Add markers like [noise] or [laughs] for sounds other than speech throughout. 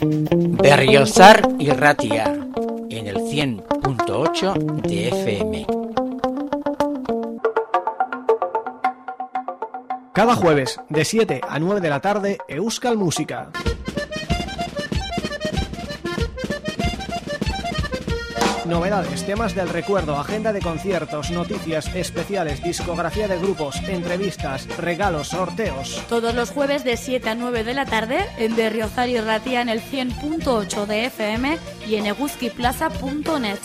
Berriozar y Ratia en el 100.8 de FM. Cada jueves, de 7 a 9 de la tarde, Euskal Música. Novedades, temas del recuerdo, agenda de conciertos, noticias especiales, discografía de grupos, entrevistas, regalos, sorteos. Todos los jueves de 7 a 9 de la tarde en Berriozar y Ratia en el 100.8 de FM y en eguzquiplaza.net.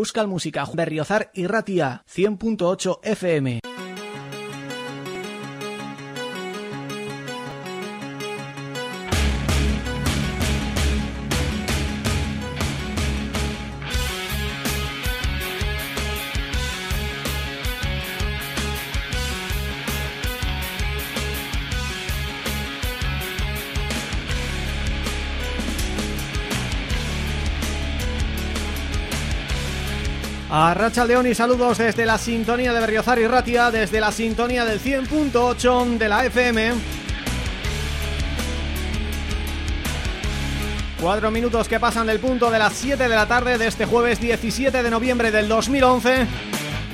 Euskal Música Berriozar y Ratia 100.8 FM. A Racha León y saludos desde la sintonía de Berriozar y Ratia, desde la sintonía del 100.8 de la FM. Cuatro minutos que pasan del punto de las 7 de la tarde de este jueves 17 de noviembre del 2011.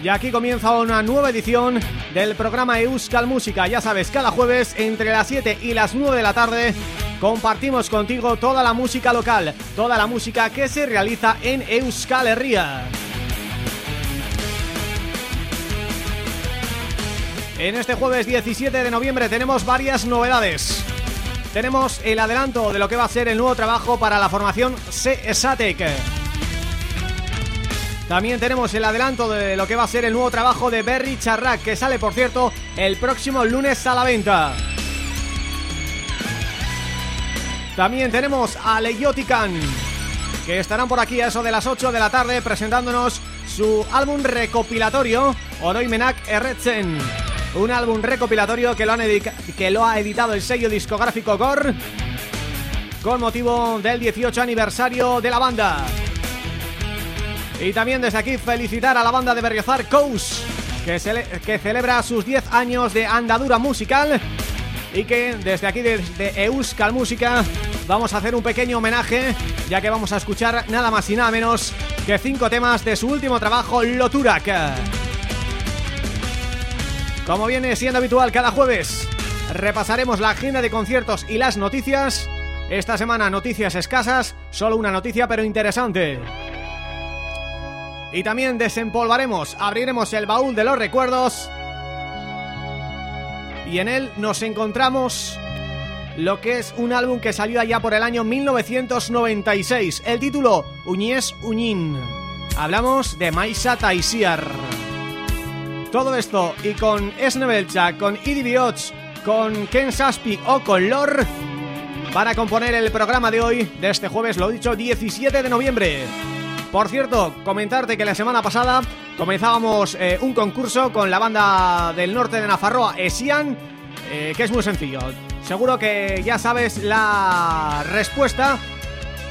Y aquí comienza una nueva edición del programa Euskal Música. Ya sabes, cada jueves entre las 7 y las 9 de la tarde compartimos contigo toda la música local, toda la música que se realiza en Euskal Herria. En este jueves 17 de noviembre tenemos varias novedades. Tenemos el adelanto de lo que va a ser el nuevo trabajo para la formación CESATEC. También tenemos el adelanto de lo que va a ser el nuevo trabajo de Berry Charrac, que sale, por cierto, el próximo lunes a la venta. También tenemos a Leyotican, que estarán por aquí a eso de las 8 de la tarde presentándonos su álbum recopilatorio Oroimenak Erretzen un álbum recopilatorio que lo, han que lo ha editado el sello discográfico Gore con motivo del 18 aniversario de la banda. Y también desde aquí felicitar a la banda de Berriozar Coast que, que celebra sus 10 años de andadura musical y que desde aquí desde Euskal Música vamos a hacer un pequeño homenaje ya que vamos a escuchar nada más y nada menos que cinco temas de su último trabajo Loturak. Como viene siendo habitual cada jueves, repasaremos la agenda de conciertos y las noticias. Esta semana noticias escasas, solo una noticia pero interesante. Y también desempolvaremos, abriremos el baúl de los recuerdos y en él nos encontramos lo que es un álbum que salió allá por el año 1996. El título, Uñez Uñín. Hablamos de Maisa Taisiar. Todo esto y con Esnebelcha, con Idi Biots, con Ken Saspi o con Lor para componer el programa de hoy, de este jueves, lo dicho, 17 de noviembre. Por cierto, comentarte que la semana pasada comenzábamos eh, un concurso con la banda del norte de Nafarroa, Esian, eh, que es muy sencillo. Seguro que ya sabes la respuesta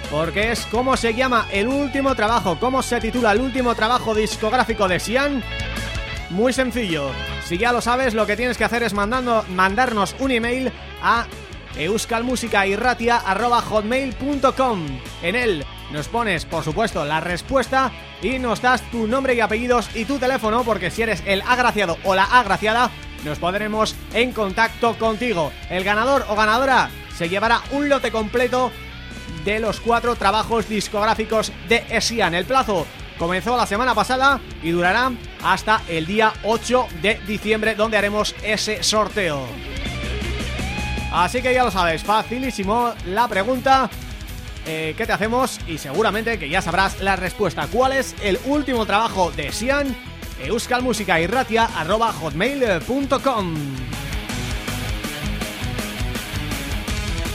porque es cómo se llama el último trabajo, cómo se titula el último trabajo discográfico de Sian muy sencillo. Si ya lo sabes, lo que tienes que hacer es mandando, mandarnos un email a euskalmusicairratia.hotmail.com En él nos pones, por supuesto, la respuesta y nos das tu nombre y apellidos y tu teléfono porque si eres el agraciado o la agraciada nos pondremos en contacto contigo. El ganador o ganadora se llevará un lote completo de los cuatro trabajos discográficos de Esian. El plazo comenzó la semana pasada y durará hasta el día 8 de diciembre donde haremos ese sorteo. Así que ya lo sabes, facilísimo la pregunta eh, que te hacemos y seguramente que ya sabrás la respuesta. ¿Cuál es el último trabajo de Sian? euskalmusicairratia.hotmail.com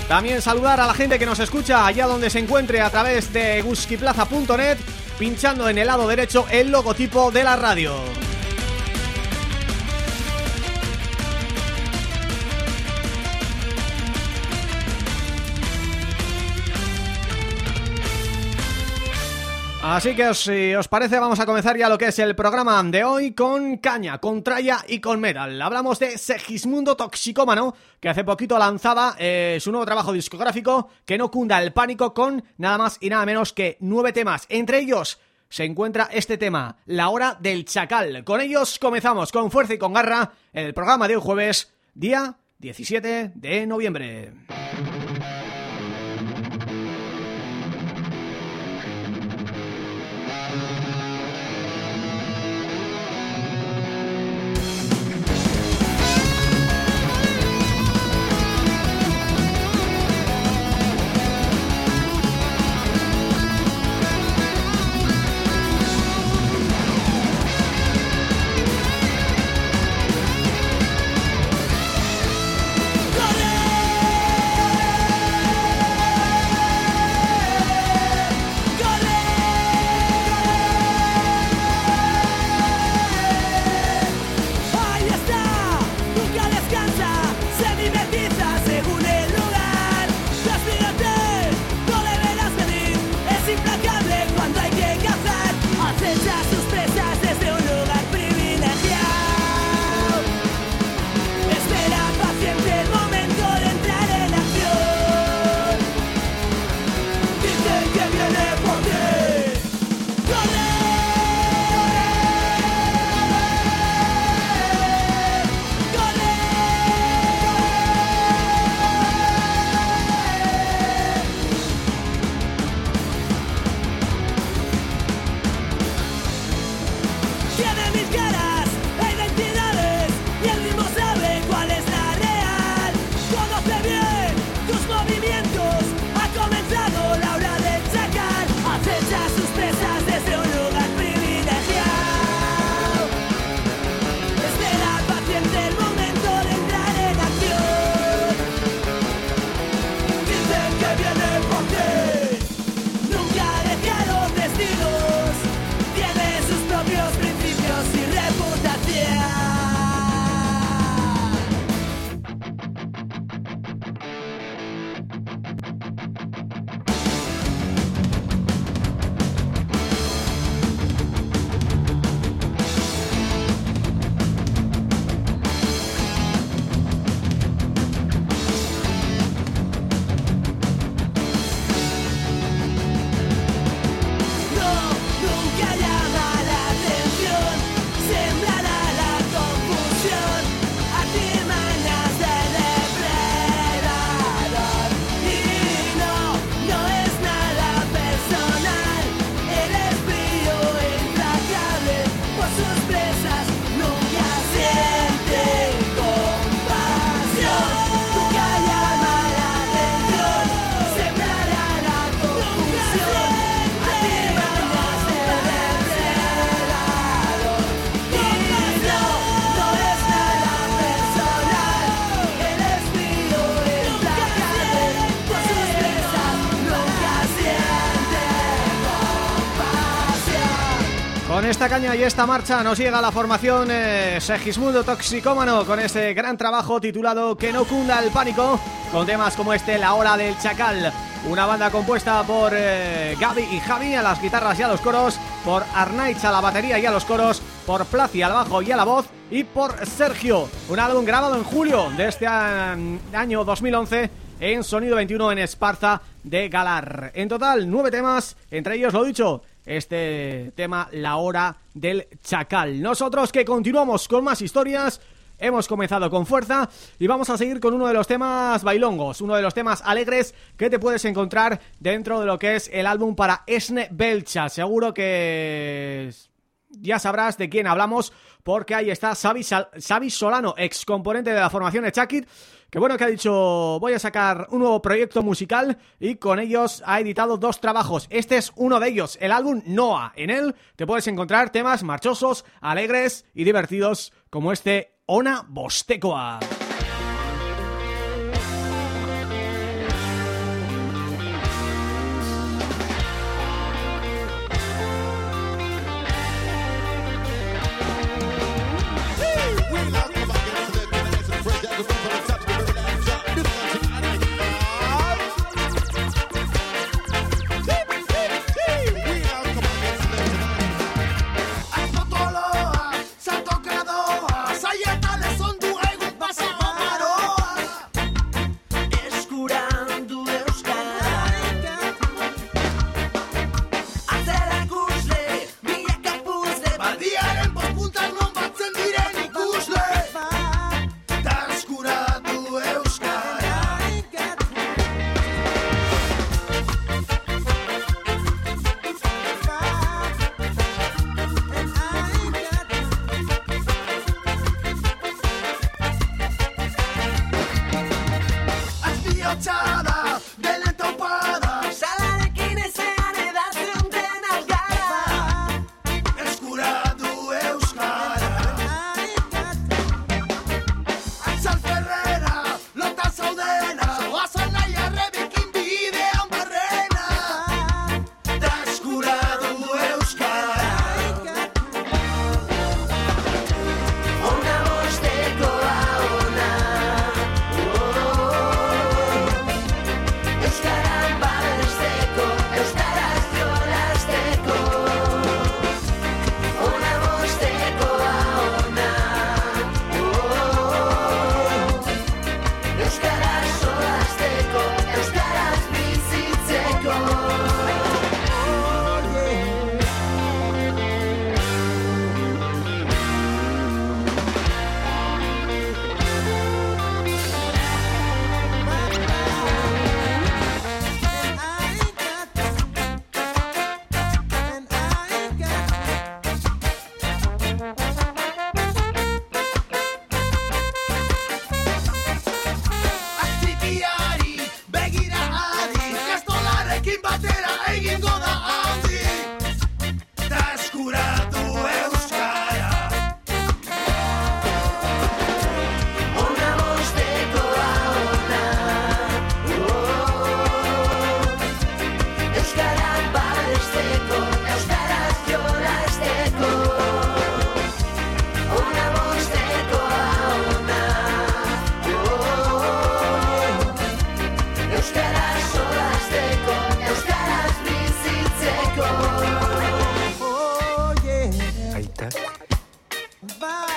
También saludar a la gente que nos escucha allá donde se encuentre a través de guskiplaza.net pinchando en el lado derecho el logotipo de la radio. Así que si os parece vamos a comenzar ya lo que es el programa de hoy con caña, con tralla y con metal. Hablamos de Segismundo Toxicómano, que hace poquito lanzaba eh, su nuevo trabajo discográfico, que no cunda el pánico con nada más y nada menos que nueve temas. Entre ellos se encuentra este tema, La Hora del Chacal. Con ellos comenzamos con fuerza y con garra el programa de hoy jueves, día 17 de noviembre. Esta caña y esta marcha nos llega la formación eh, Segismundo Toxicómano con ese gran trabajo titulado Que no cunda el pánico con temas como este La Hora del Chacal una banda compuesta por eh, Gaby y Javi a las guitarras y a los coros por Arnaitz a la batería y a los coros por Placi al bajo y a la voz y por Sergio, un álbum grabado en julio de este año 2011 en Sonido 21 en Esparza de Galar. En total, nueve temas, entre ellos, lo dicho, este tema La Hora del Chacal. Nosotros que continuamos con más historias... Hemos comenzado con fuerza y vamos a seguir con uno de los temas bailongos, uno de los temas alegres que te puedes encontrar dentro de lo que es el álbum para Esne Belcha. Seguro que ya sabrás de quién hablamos porque ahí está Xavi, Solano, ex componente de la formación de Chakit, que bueno que ha dicho voy a sacar un nuevo proyecto musical y con ellos ha editado dos trabajos. Este es uno de ellos, el álbum Noah. En él te puedes encontrar temas marchosos, alegres y divertidos como este Ona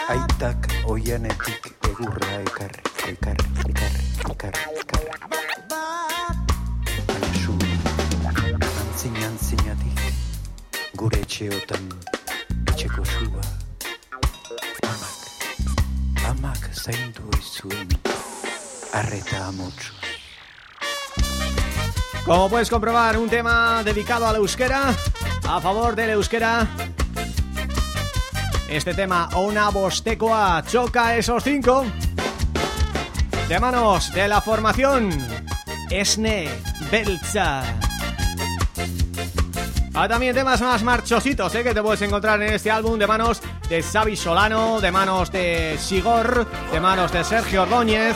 aitak oianetik egurra ekar, ekar, ekar, ekar, ekar. Anasun, antzin antzinatik, gure etxeotan, etxeko zua. Amak, amak zaindu izuen, arreta amotsu. Como puedes comprobar, un tema dedicado a la euskera, a favor de la euskera, Este tema, una bostecoa, choca esos cinco. De manos de la formación Esne Belcha. Ah, también temas más marchositos ¿eh? que te puedes encontrar en este álbum de manos de Xavi Solano, de manos de Sigor, de manos de Sergio Ordóñez,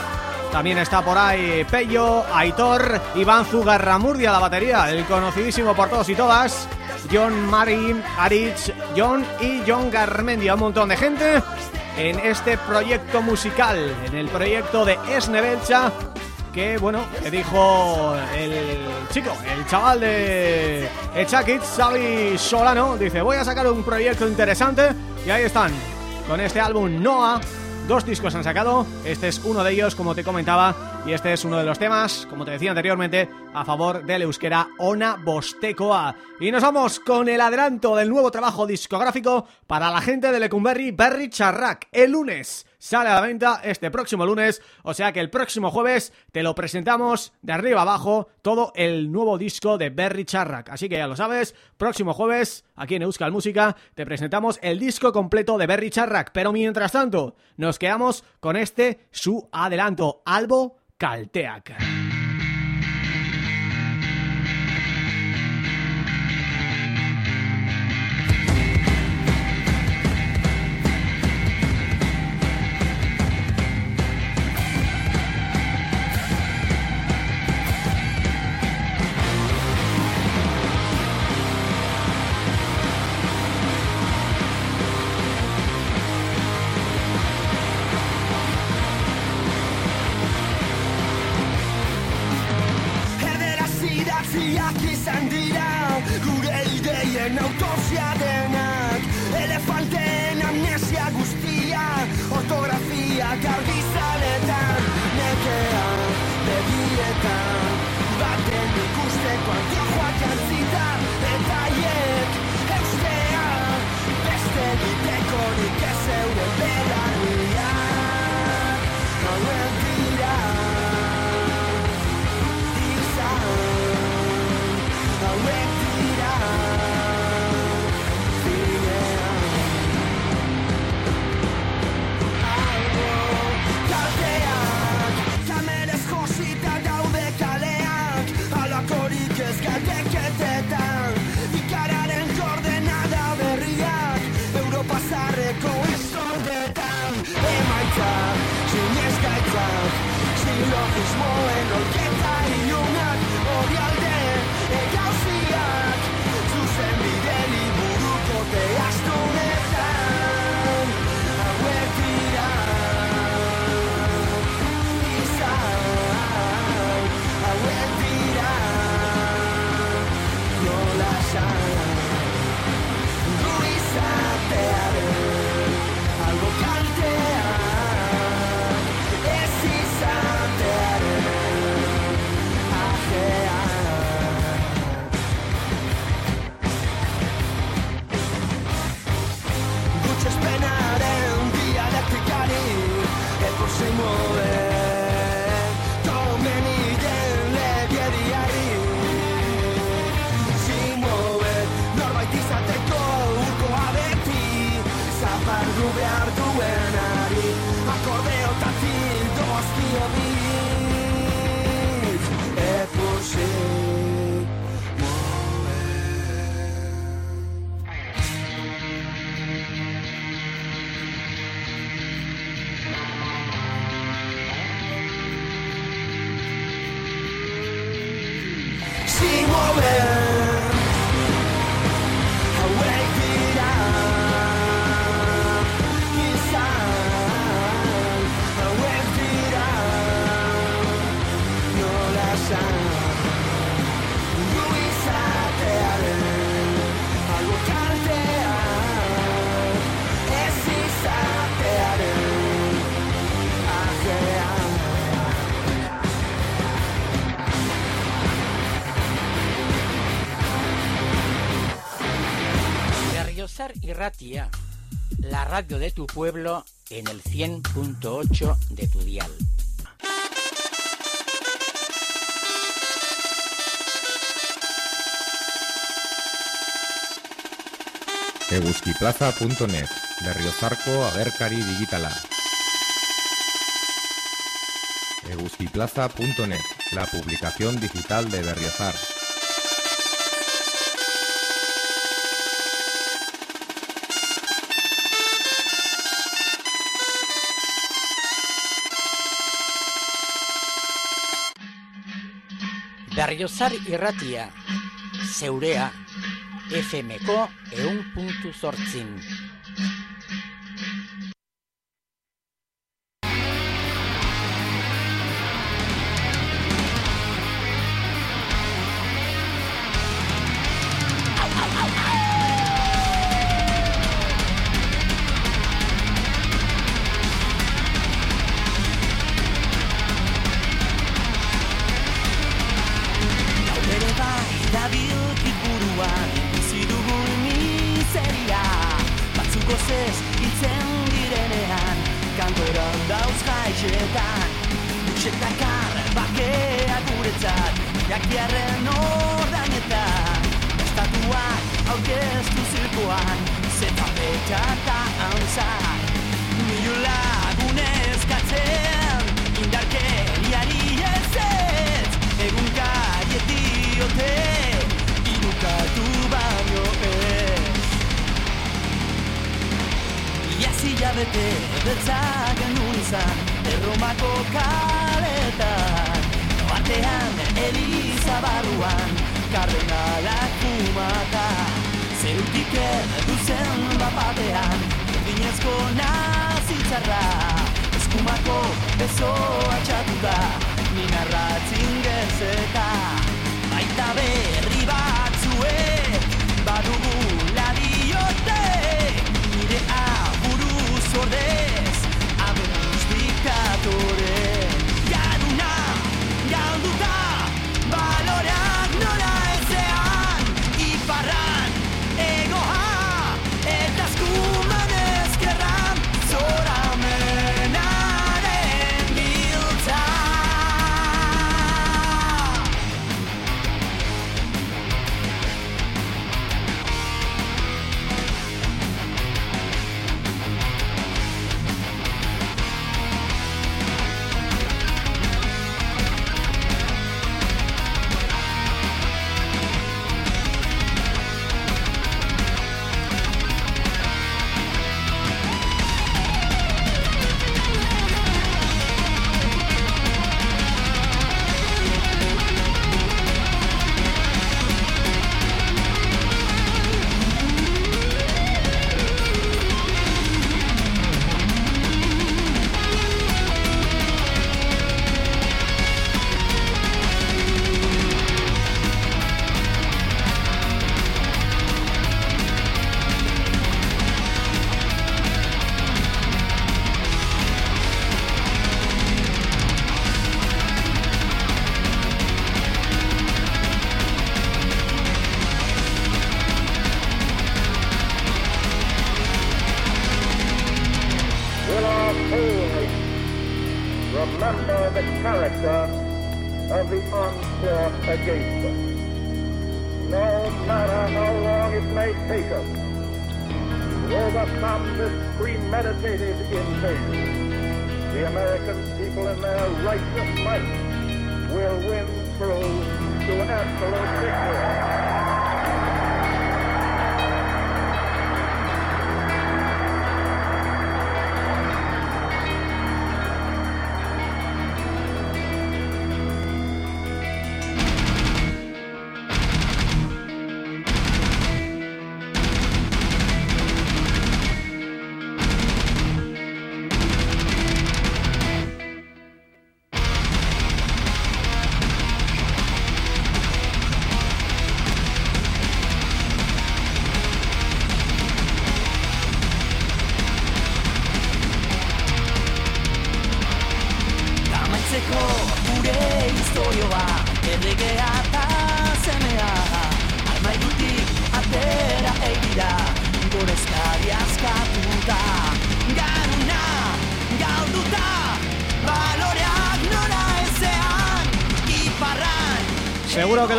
también está por ahí Pello, Aitor, Iván Zugarramurdia la batería, el conocidísimo por todos y todas. John Marin, Aritz, John y John Garmendia, un montón de gente en este proyecto musical, en el proyecto de Esnebelcha que, bueno, que dijo el chico, el chaval de Echakit, Xavi Solano, dice, voy a sacar un proyecto interesante y ahí están, con este álbum Noah, dos discos han sacado, este es uno de ellos, como te comentaba, y este es uno de los temas, como te decía anteriormente, a favor del euskera Ona Bostecoa. Y nos vamos con el adelanto del nuevo trabajo discográfico para la gente de Lecumberri Berry Charrac, el lunes sale a la venta este próximo lunes, o sea que el próximo jueves te lo presentamos de arriba abajo todo el nuevo disco de Berry Charrac. Así que ya lo sabes, próximo jueves aquí en Euskal Música te presentamos el disco completo de Berry Charrac, pero mientras tanto nos quedamos con este su adelanto, Albo Calteac. Radio de tu pueblo en el 100.8 de tu dial. Eguskiplaza.net, Berriozarko agerkari digitala. Eguskiplaza.net, la publicación digital de Berriozar. Berriozar irratia, zeurea, FMko eun puntu zortzin.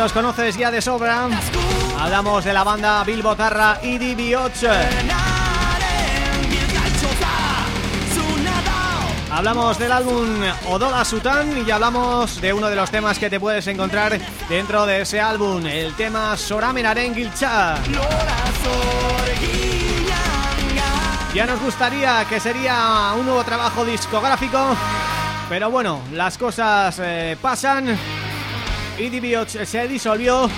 Los conoces ya de sobra. Hablamos de la banda Bilbo Tarra y DB8 Hablamos del álbum Odola Sutan y hablamos de uno de los temas que te puedes encontrar dentro de ese álbum, el tema Soramen Gilcha. Ya nos gustaría que sería un nuevo trabajo discográfico, pero bueno, las cosas eh, pasan y se disolvió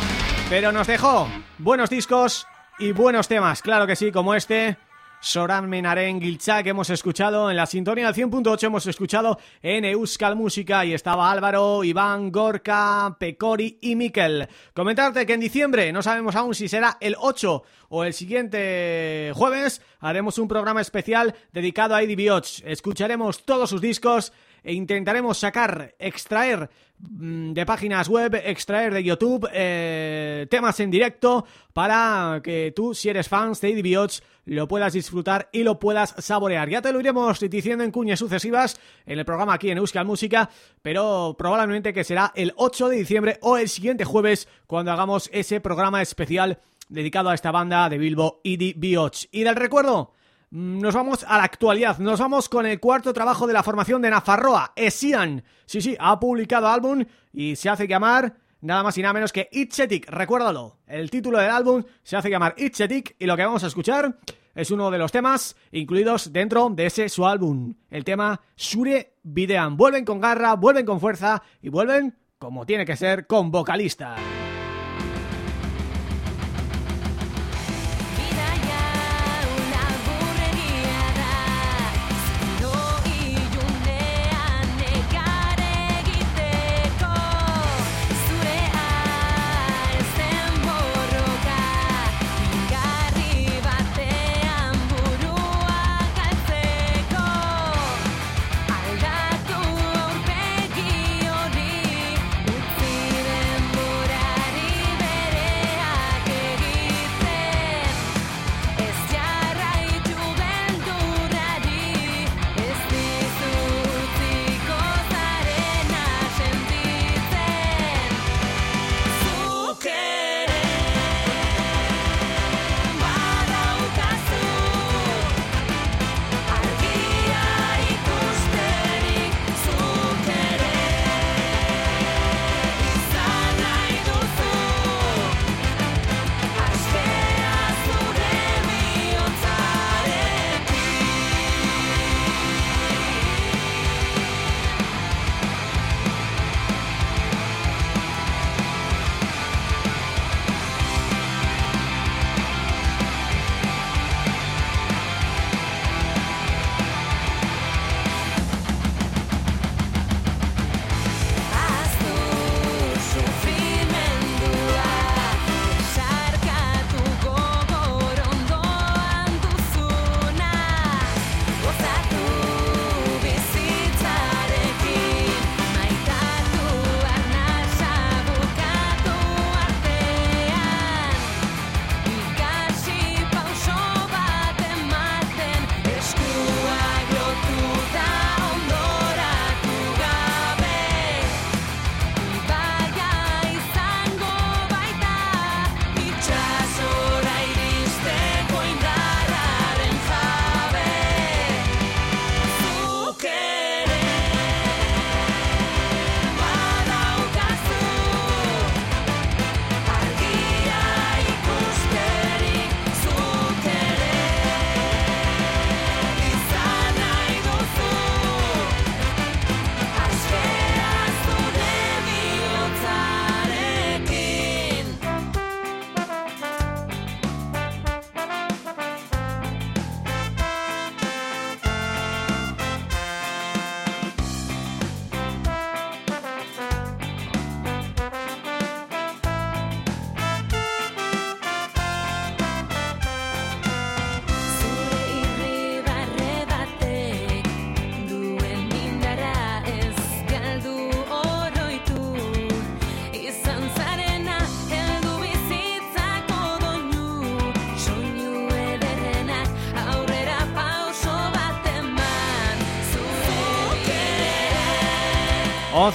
Pero nos dejó buenos discos y buenos temas, claro que sí, como este Soran Menaren Gilcha que hemos escuchado en la sintonía del 100.8 hemos escuchado en Euskal Música y estaba Álvaro, Iván, Gorka, Pecori y Miquel. Comentarte que en diciembre, no sabemos aún si será el 8 o el siguiente jueves, haremos un programa especial dedicado a Eddie Bioch. Escucharemos todos sus discos e intentaremos sacar, extraer de páginas web, extraer de YouTube eh, temas en directo para que tú, si eres fans de Bioch, lo puedas disfrutar y lo puedas saborear. Ya te lo iremos diciendo en cuñas sucesivas en el programa aquí en Euskal Música, pero probablemente que será el 8 de diciembre o el siguiente jueves cuando hagamos ese programa especial dedicado a esta banda de Bilbo, Bioch. Y del recuerdo Mm, nos vamos a la actualidad, nos vamos con el cuarto trabajo de la formación de Nafarroa, Esian. Sí, sí, ha publicado álbum y se hace llamar nada más y nada menos que Itchetic, recuérdalo. El título del álbum se hace llamar Itchetic y lo que vamos a escuchar es uno de los temas incluidos dentro de ese su álbum. El tema Sure Videan. Vuelven con garra, vuelven con fuerza y vuelven, como tiene que ser, con vocalista.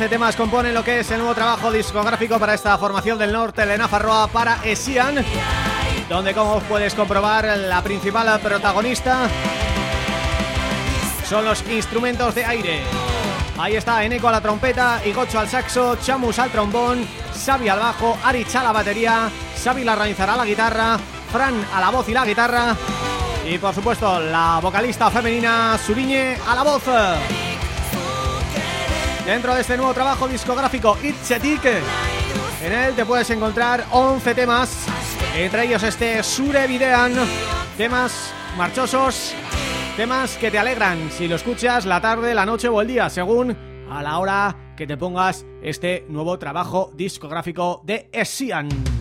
Temas componen lo que es el nuevo trabajo discográfico para esta formación del norte de Nafarroa para Esian donde como puedes comprobar la principal protagonista son los instrumentos de aire. Ahí está Eneco a la trompeta, Igocho al saxo, Chamus al trombón, Xavi al bajo, Arich a la batería, Xavi Larrainzar a la guitarra, Fran a la voz y la guitarra y por supuesto la vocalista femenina Suriñe a la voz dentro de este nuevo trabajo discográfico Itchetik En él te puedes encontrar 11 temas, entre ellos este Sure Videan, temas marchosos, temas que te alegran si lo escuchas la tarde, la noche o el día, según a la hora que te pongas este nuevo trabajo discográfico de Esian.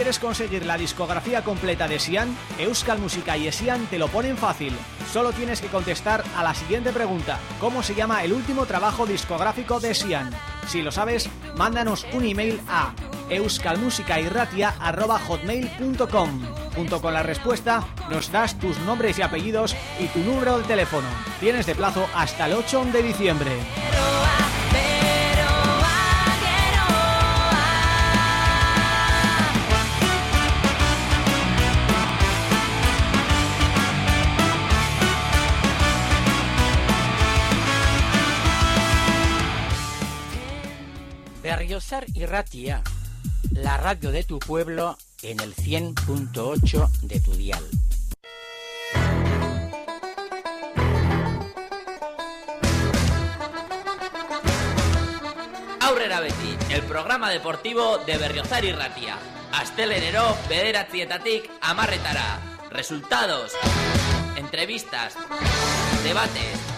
¿Quieres conseguir la discografía completa de Sian? Euskal Música y Sian te lo ponen fácil. Solo tienes que contestar a la siguiente pregunta. ¿Cómo se llama el último trabajo discográfico de Sian? Si lo sabes, mándanos un email a euskalmusicairratia.hotmail.com Junto con la respuesta, nos das tus nombres y apellidos y tu número de teléfono. Tienes de plazo hasta el 8 de diciembre. Berriozar y Ratia, la radio de tu pueblo en el 100.8 de tu dial. Aurrera Beti, el programa deportivo de Berriozar y Ratia. Astelenero, bederatzietatik amarretara. Resultados, entrevistas, debates,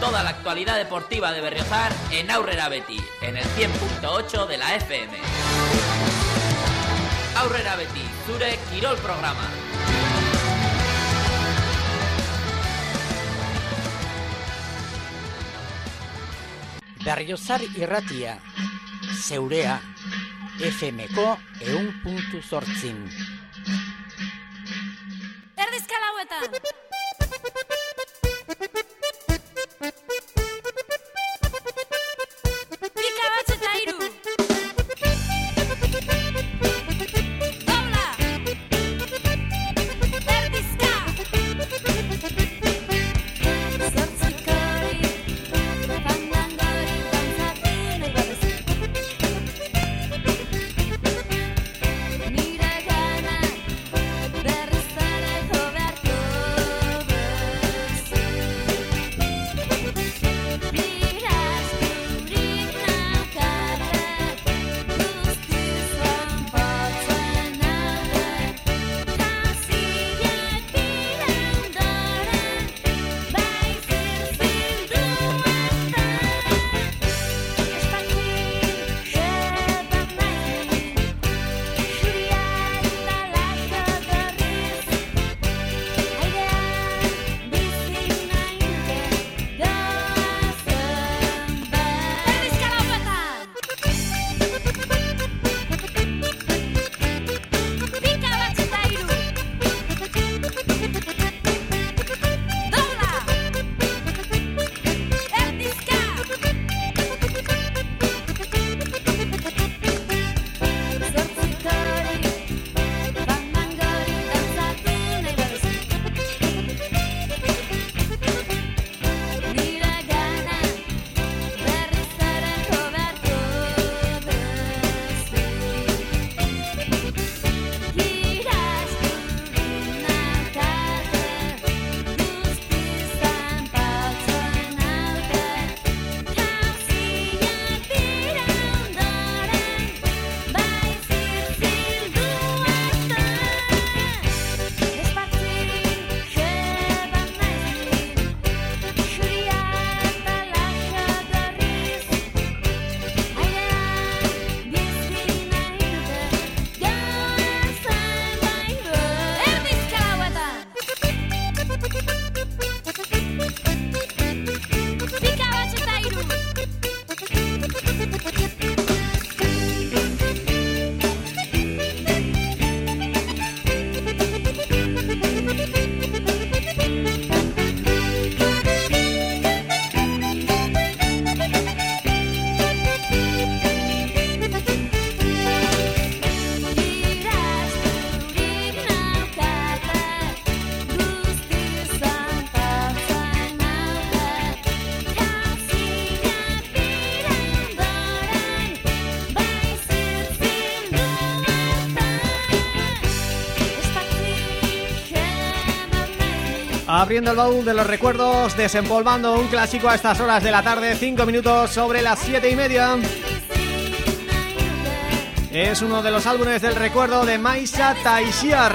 toda la actualidad deportiva de Berriozar en Aurrera Betty, en el 100.8 de la FM. Aurrera Betty, Zure Quirol Programa. Berriozar irratia, zeurea, FMko eun puntu zortzin. Erdizkal hauetan! Abriendo el baúl de los recuerdos, desempolvando un clásico a estas horas de la tarde, 5 minutos sobre las siete y media. Es uno de los álbumes del recuerdo de Maisa Taishiar.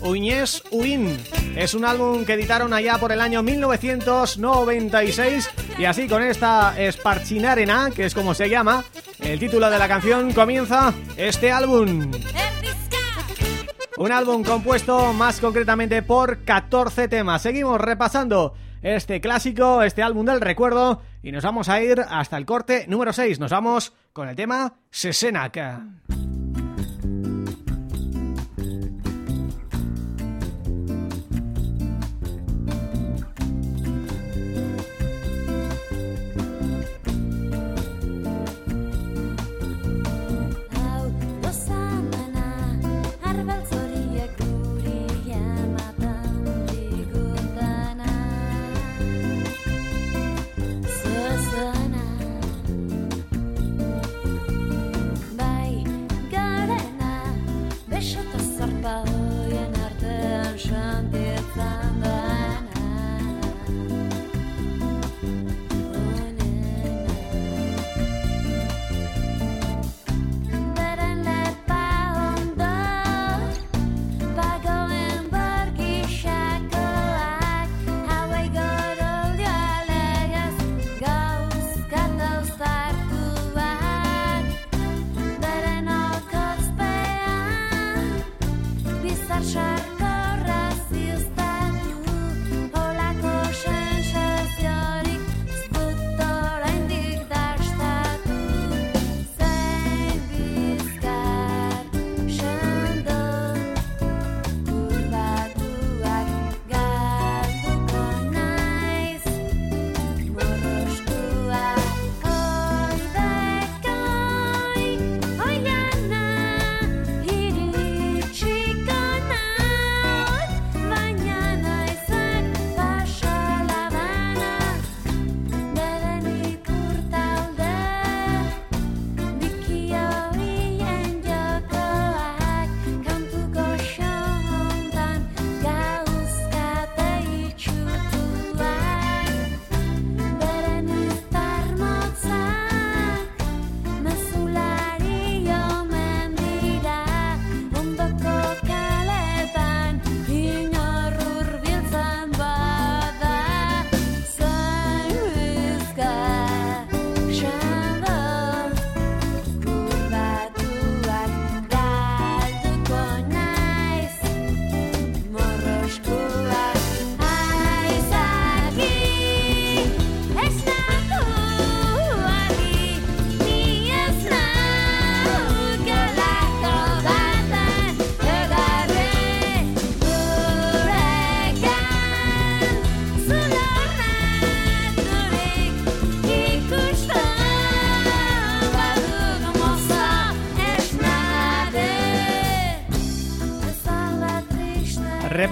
Uñez Uin. Es un álbum que editaron allá por el año 1996 y así con esta Esparchinarena, que es como se llama, el título de la canción comienza este álbum. Un álbum compuesto más concretamente por 14 temas. Seguimos repasando este clásico, este álbum del recuerdo y nos vamos a ir hasta el corte número 6. Nos vamos con el tema Sesenac.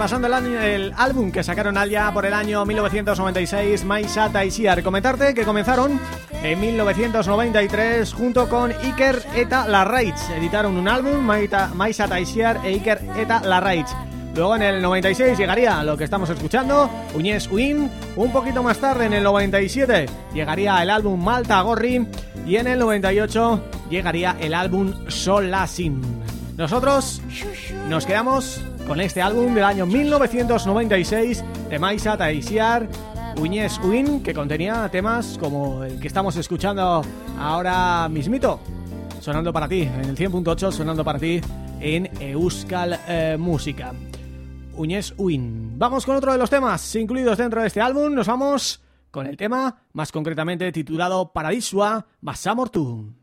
Pasando el, año, el álbum que sacaron allá por el año 1996, Maisa Taisiar. Comentarte que comenzaron en 1993 junto con Iker Eta Larraitz. Editaron un álbum, Maisa Taisiar e Iker Eta Larraitz. Luego en el 96 llegaría lo que estamos escuchando, Uñez Uim. Un poquito más tarde, en el 97, llegaría el álbum Malta Gorri. Y en el 98 llegaría el álbum Solasin. Nosotros nos quedamos con este álbum del año 1996 de Maisa Taisiar Uñez Uin, que contenía temas como el que estamos escuchando ahora mismito, sonando para ti, en el 100.8, sonando para ti en Euskal eh, Música. Uñez Uin. Vamos con otro de los temas incluidos dentro de este álbum, nos vamos con el tema más concretamente titulado Paradisua Basamortu.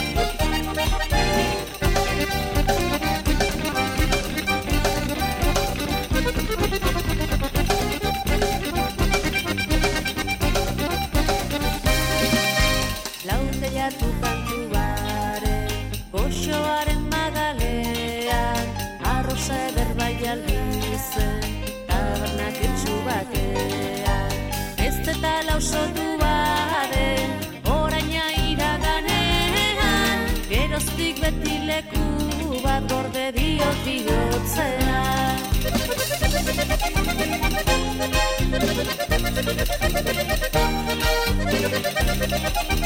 osotu bade Horaina iraganean Geroztik beti leku bat gorde diot bihotzea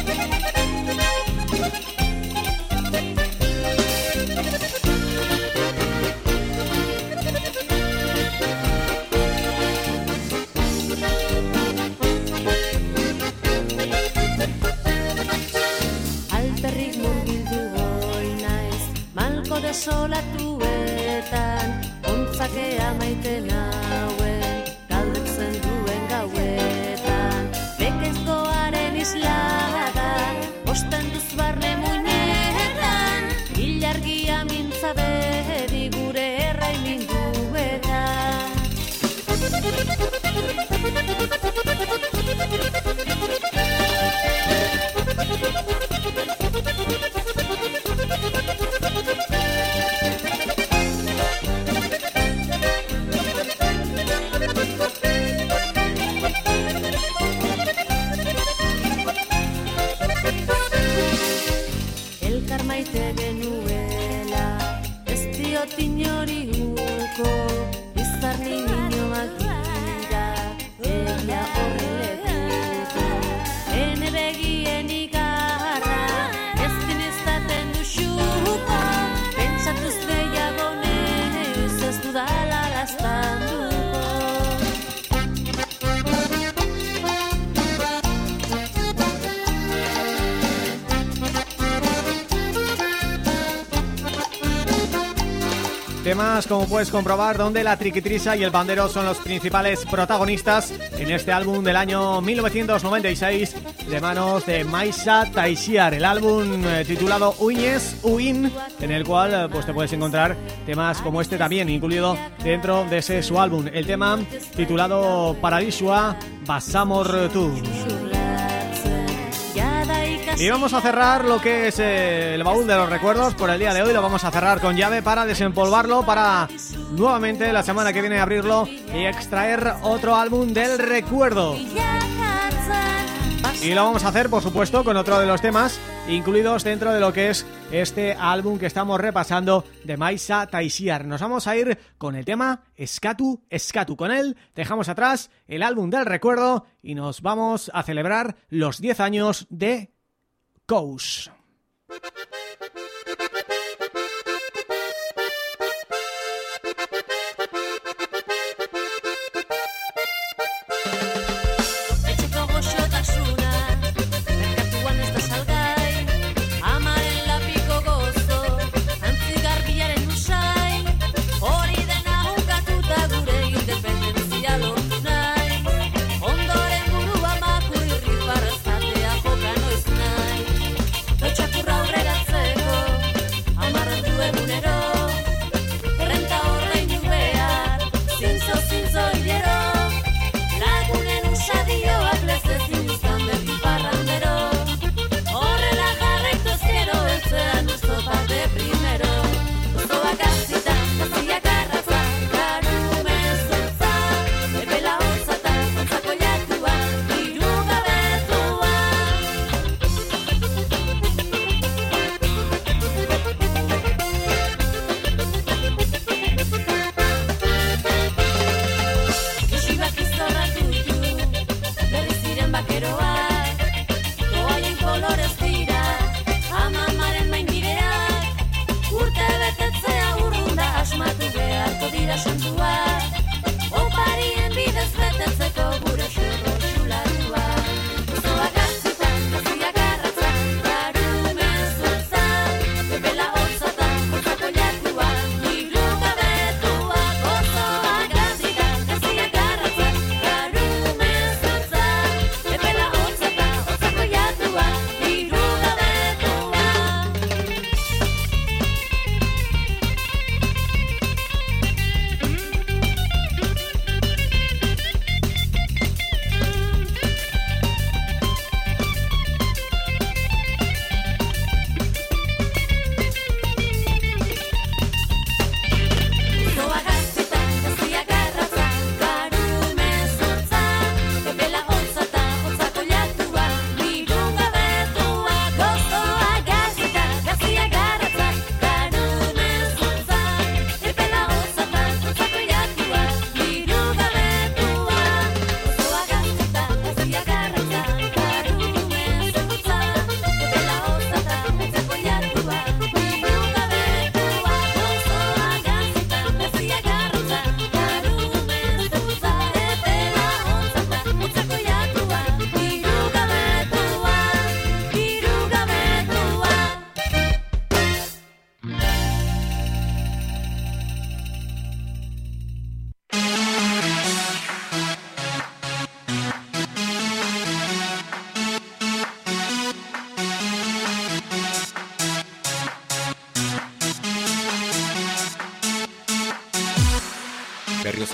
Thank. Sola ontzakea maitena Como puedes comprobar, donde la triquitrisa y el bandero son los principales protagonistas en este álbum del año 1996 de manos de Maisa Taishiar, el álbum eh, titulado Uñes Uin, en el cual eh, pues te puedes encontrar temas como este también, incluido dentro de ese su álbum. El tema titulado Paradisua Basamor Tu. Y vamos a cerrar lo que es eh, el baúl de los recuerdos por el día de hoy. Lo vamos a cerrar con llave para desempolvarlo, para nuevamente la semana que viene abrirlo y extraer otro álbum del recuerdo. Y lo vamos a hacer, por supuesto, con otro de los temas incluidos dentro de lo que es este álbum que estamos repasando de Maisa Taisiar. Nos vamos a ir con el tema Escatu Escatu. Con él dejamos atrás el álbum del recuerdo y nos vamos a celebrar los 10 años de Goes.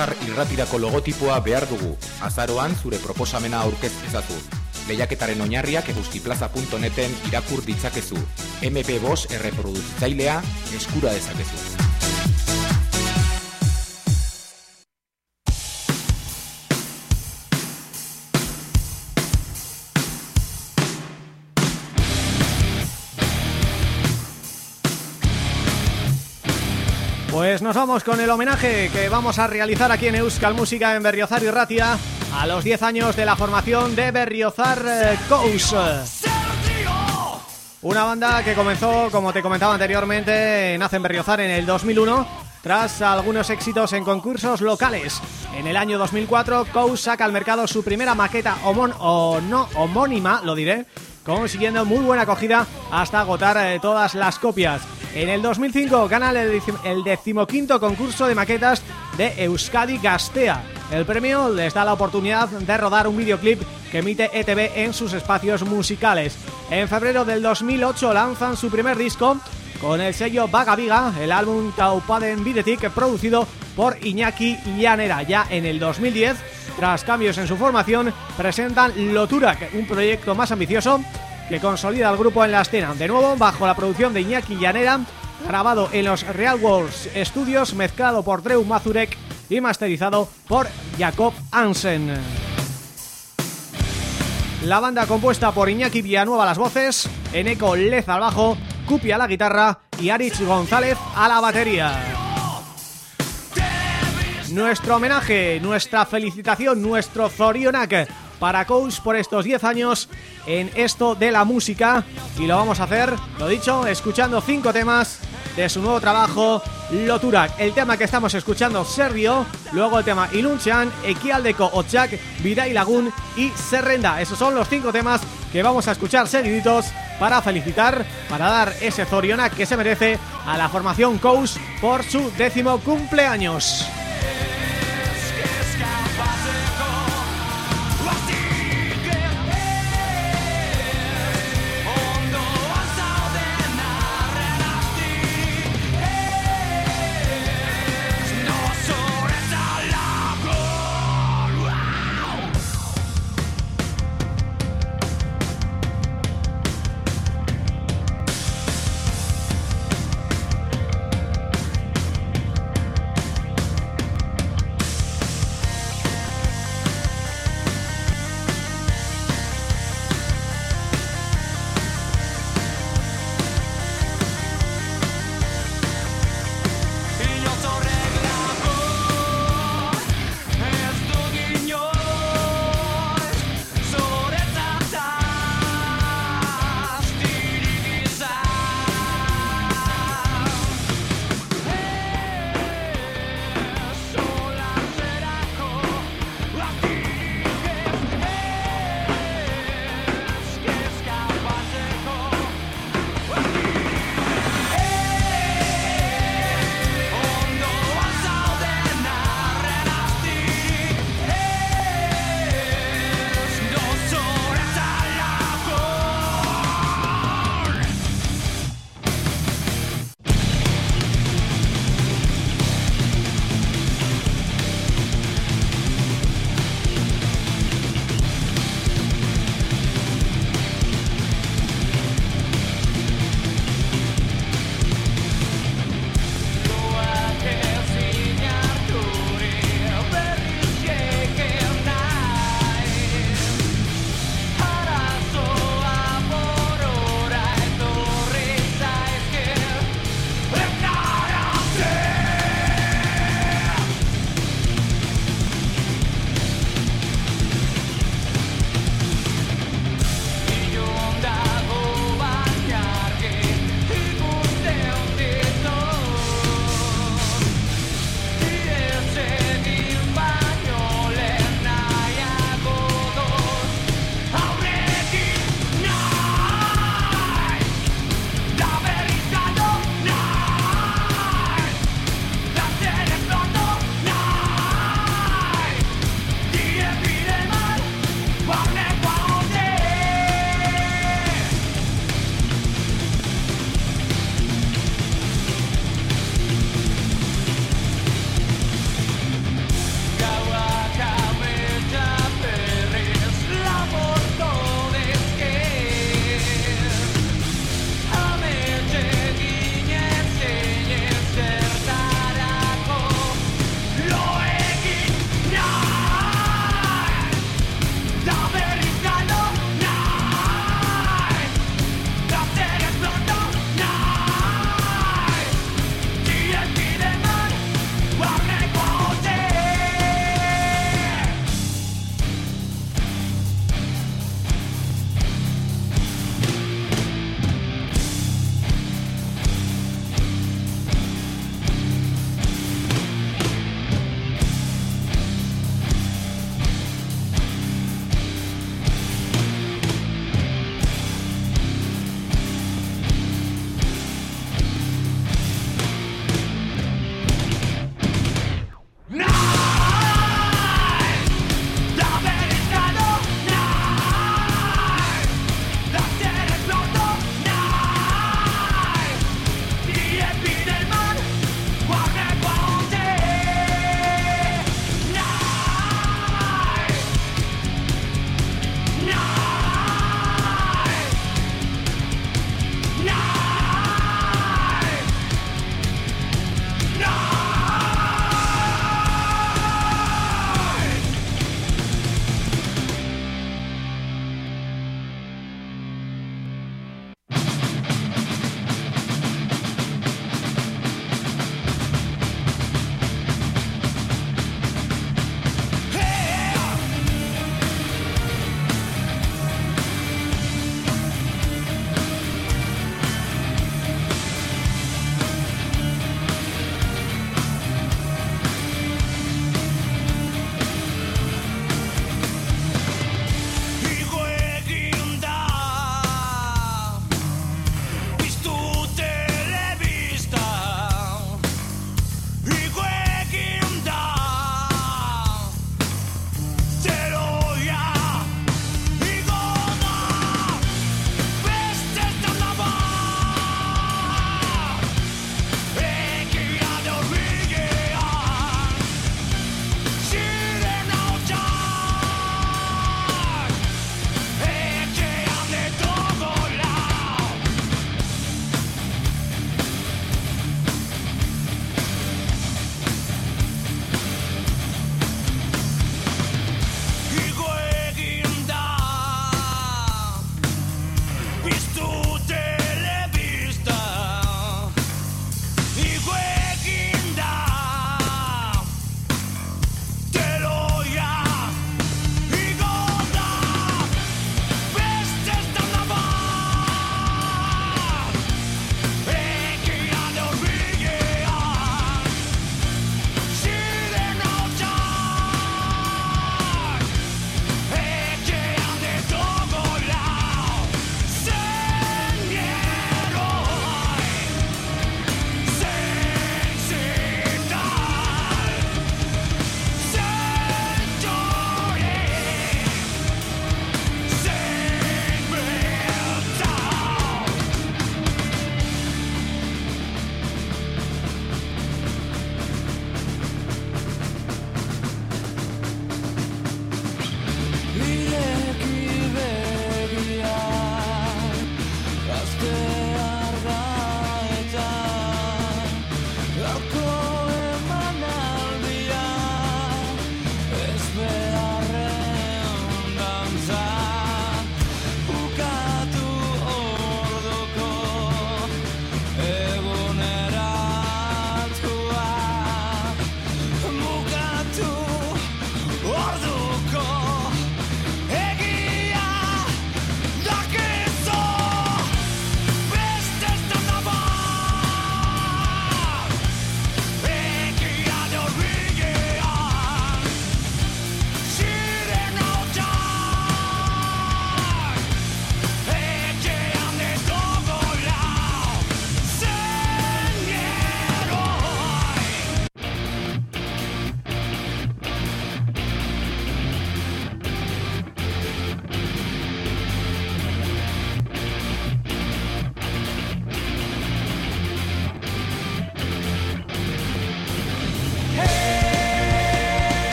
Berriozar irratirako logotipoa behar dugu. Azaroan zure proposamena aurkez ezazu. Lehiaketaren oinarriak eguzkiplaza.neten irakur ditzakezu. MP Boss erreproduzitzailea eskura dezakezu. Pues nos vamos con el homenaje que vamos a realizar aquí en Euskal Música en Berriozar y Ratia a los 10 años de la formación de Berriozar eh, Coast. Una banda que comenzó, como te comentaba anteriormente, en Berriozar en el 2001 tras algunos éxitos en concursos locales. En el año 2004, Coast saca al mercado su primera maqueta o no homónima, lo diré, consiguiendo muy buena acogida hasta agotar eh, todas las copias. En el 2005 gana el, decimoquinto concurso de maquetas de Euskadi Gastea. El premio les da la oportunidad de rodar un videoclip que emite ETV en sus espacios musicales. En febrero del 2008 lanzan su primer disco con el sello Vaga Viga, el álbum Taupaden Videtic producido por Iñaki Llanera. Ya en el 2010, tras cambios en su formación, presentan Loturak, un proyecto más ambicioso que consolida al grupo en la escena. De nuevo, bajo la producción de Iñaki Llanera, grabado en los Real World Studios, mezclado por Drew Mazurek y masterizado por Jacob Hansen. La banda compuesta por Iñaki Villanueva las voces, Eneco Lez al bajo, Cupi a la guitarra y Arich González a la batería. Nuestro homenaje, nuestra felicitación, nuestro Zorionak para Coach por estos 10 años en esto de la música. Y lo vamos a hacer, lo dicho, escuchando cinco temas de su nuevo trabajo Loturak, el tema que estamos escuchando Sergio, luego el tema Ilunchan, Equialdeco Ochak, Viray Lagun y Serrenda, esos son los cinco temas que vamos a escuchar seguiditos para felicitar, para dar ese Zorionak que se merece a la formación Coach por su décimo cumpleaños.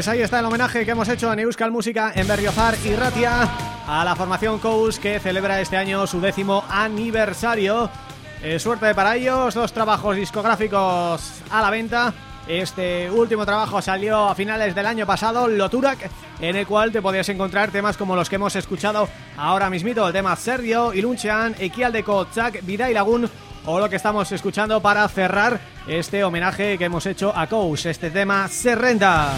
Pues ahí está el homenaje que hemos hecho en Euskal Música en Berriozar y Ratia a la formación Cous que celebra este año su décimo aniversario. Eh, suerte para ellos, dos trabajos discográficos a la venta. Este último trabajo salió a finales del año pasado, Loturak, en el cual te podías encontrar temas como los que hemos escuchado ahora mismito, el tema Sergio, Ilunchean, Ekialdeko, Chak, Vida y Lagun o lo que estamos escuchando para cerrar este homenaje que hemos hecho a Kous, este tema Serrenda.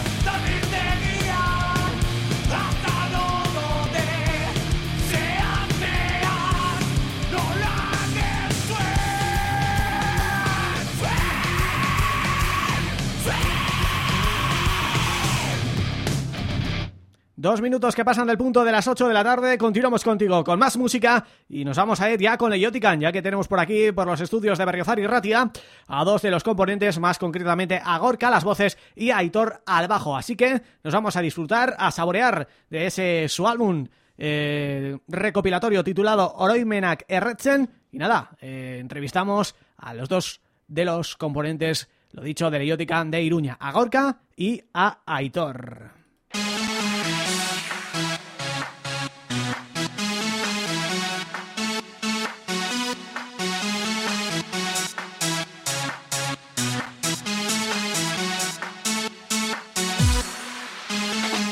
Dos minutos que pasan del punto de las 8 de la tarde, continuamos contigo con más música y nos vamos a ir ya con Leyotican, ya que tenemos por aquí, por los estudios de Berriozar y Ratia, a dos de los componentes, más concretamente a Gorka las voces y a Aitor al bajo. Así que nos vamos a disfrutar, a saborear de ese su álbum eh, recopilatorio titulado Oroimenak Erretzen y nada, eh, entrevistamos a los dos de los componentes, lo dicho, de Leyotican de Iruña, a Gorka y a Aitor.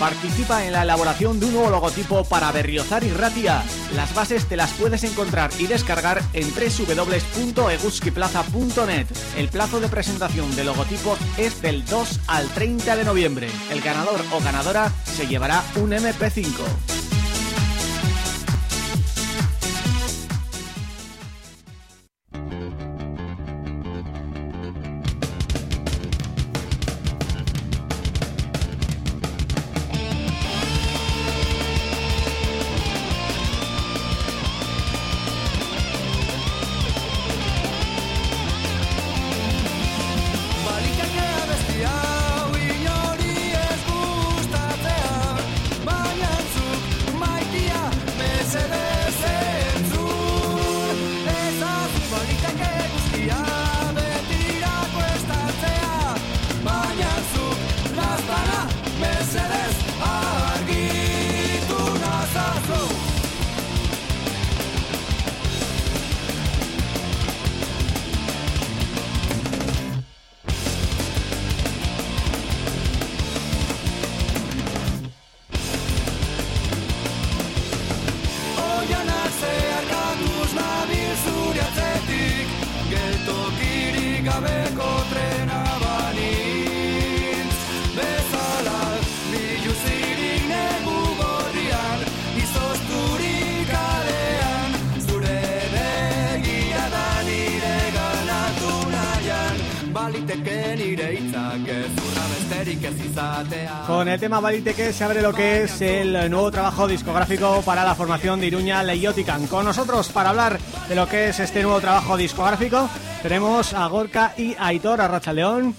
Participa en la elaboración de un nuevo logotipo para Berriozar y Ratia. Las bases te las puedes encontrar y descargar en www.eguskiplaza.net. El plazo de presentación de logotipos es del 2 al 30 de noviembre. El ganador o ganadora se llevará un MP5. Con el tema que se abre lo que es el nuevo trabajo discográfico para la formación de Iruña Leiotican. Con nosotros para hablar de lo que es este nuevo trabajo discográfico tenemos a Gorka y Aitor, a Racha León.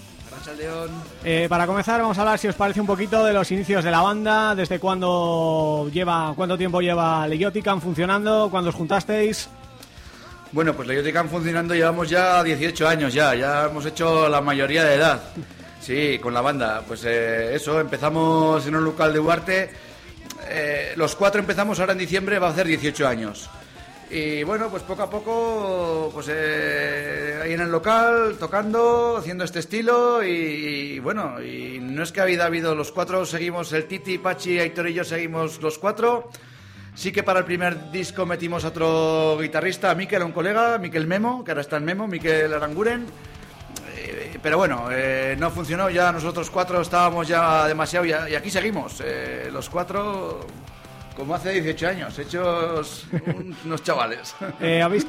Eh, para comenzar vamos a hablar si os parece un poquito de los inicios de la banda, desde cuándo lleva, cuánto tiempo lleva Leiotican funcionando, cuándo os juntasteis. Bueno, pues Leiotican funcionando llevamos ya 18 años ya, ya hemos hecho la mayoría de edad. Sí, con la banda. Pues eh, eso, empezamos en un local de Huarte. Eh, los cuatro empezamos ahora en diciembre, va a hacer 18 años. Y bueno, pues poco a poco, pues eh, ahí en el local, tocando, haciendo este estilo. Y, bueno, y no es que ha habido, los cuatro, seguimos el Titi, Pachi, Aitor y yo seguimos los cuatro. Sí que para el primer disco metimos a otro guitarrista, a Miquel, a un colega, Miquel Memo, que ahora está en Memo, Miquel Aranguren pero bueno, eh, no funcionó, ya nosotros cuatro estábamos ya demasiado y, aquí seguimos, eh, los cuatro como hace 18 años, hechos unos chavales. [laughs] Eh, ¿Habéis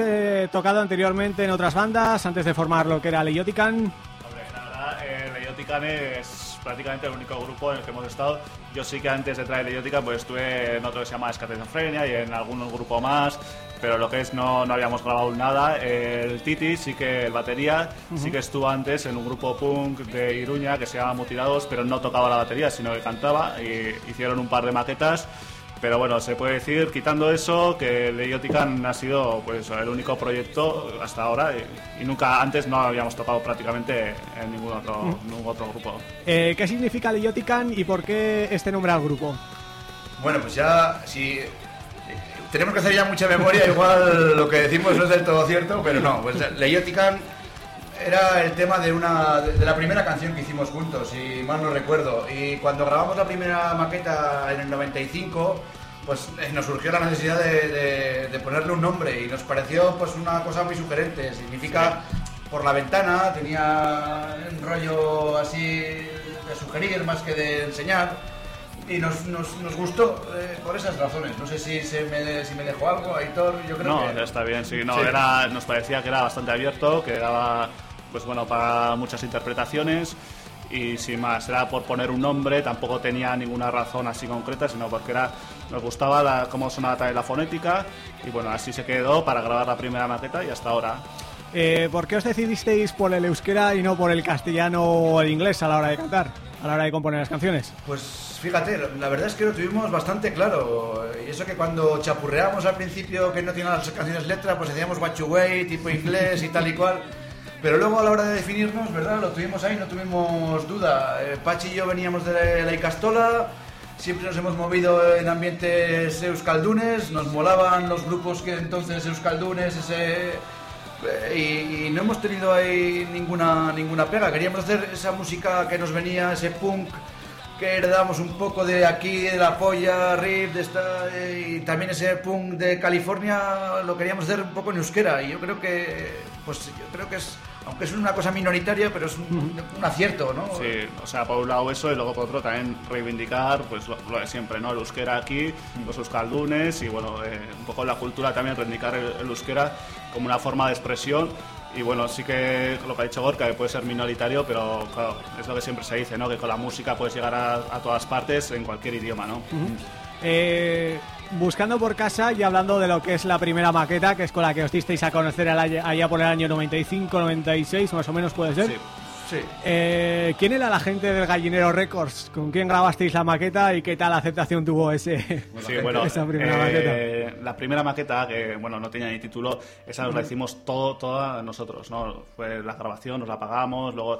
tocado anteriormente en otras bandas antes de formar lo que era Leiotican? Hombre, la verdad, Leiotican es prácticamente el único grupo en el que hemos estado. Yo sí que antes de traer Leiotican pues estuve en otro que se llama Escatezofrenia y en algún grupo más pero lo que es no, no habíamos grabado nada. El Titi, sí que el batería, sí que estuvo antes en un grupo punk de Iruña que se llama Mutilados, pero no tocaba la batería, sino que cantaba y hicieron un par de maquetas Pero bueno, se puede decir, quitando eso, que Leiotican ha sido pues el único proyecto hasta ahora y, y nunca antes no habíamos tocado prácticamente en ningún otro, ningún otro grupo. Eh, ¿Qué significa Leiotican y por qué este nombre al grupo? Bueno, pues ya, si tenemos que hacer ya mucha memoria, igual lo que decimos no es del todo cierto, pero no, pues Leiotican era el tema de una de la primera canción que hicimos juntos, si mal no recuerdo. Y cuando grabamos la primera maqueta en el 95, pues eh, nos surgió la necesidad de, ponerle un nombre y nos pareció pues una cosa muy sugerente. Significa por la ventana, tenía un rollo así de sugerir más que de enseñar. Y nos, nos, nos gustó eh, por esas razones. No sé si, se me, si me dejó algo, Aitor. Yo creo No, que. está bien, sí, no, Sí. Era, nos parecía que era bastante abierto, que daba, pues bueno, para muchas interpretaciones y sin más, era por poner un nombre, tampoco tenía ninguna razón así concreta, sino porque era, nos gustaba la- cómo sonaba también la fonética y bueno, así se quedó para grabar la primera maqueta y hasta ahora. Eh, ¿Por qué os decidisteis por el euskera y no por el castellano o el inglés a la hora de cantar? A la hora de componer las canciones. Pues fíjate, la verdad es que lo tuvimos bastante claro. Y eso que cuando chapurreamos al principio que no tenían las canciones letra, pues you way, tipo inglés y tal y cual. Pero luego a la hora de definirnos, ¿verdad? Lo tuvimos ahí, no tuvimos duda. Eh, Pachi y yo veníamos de la Icastola, siempre nos hemos movido en ambientes euskaldunes, nos molaban los grupos que entonces euskaldunes, ese... Eh, y, y no hemos tenido ahí ninguna ninguna pega. Queríamos hacer esa música que nos venía, ese punk que heredamos un poco de aquí, de la polla, riff, de esta, eh, y también ese punk de California lo queríamos hacer un poco en euskera. Y yo creo que, pues yo creo que es, aunque es una cosa minoritaria, pero es un, un acierto, ¿no? Sí, o sea, por un lado eso y luego por otro también reivindicar pues lo, lo de siempre, ¿no? El euskera aquí, los euskaldunes y bueno, eh, un poco la cultura también, reivindicar el, el euskera como una forma de expresión y bueno, sí que lo que ha dicho Gorka, que puede ser minoritario, pero claro, es lo que siempre se dice, ¿no? Que con la música puedes llegar a, a todas partes en cualquier idioma, ¿no? Eh, buscando por casa y hablando de lo que es la primera maqueta, que es con la que os disteis a conocer allá por el año 95, 96, más o menos puede ser. Sí. Sí. Eh, ¿Quién era la gente del Gallinero Records? ¿Con quién grabasteis la maqueta y qué tal aceptación tuvo ese? [laughs] Sí, bueno, esa primera eh, la primera maqueta, que bueno, no tenía ni título, esa nos la hicimos todo, toda nosotros, ¿no? Fue la grabación, nos la pagamos, luego,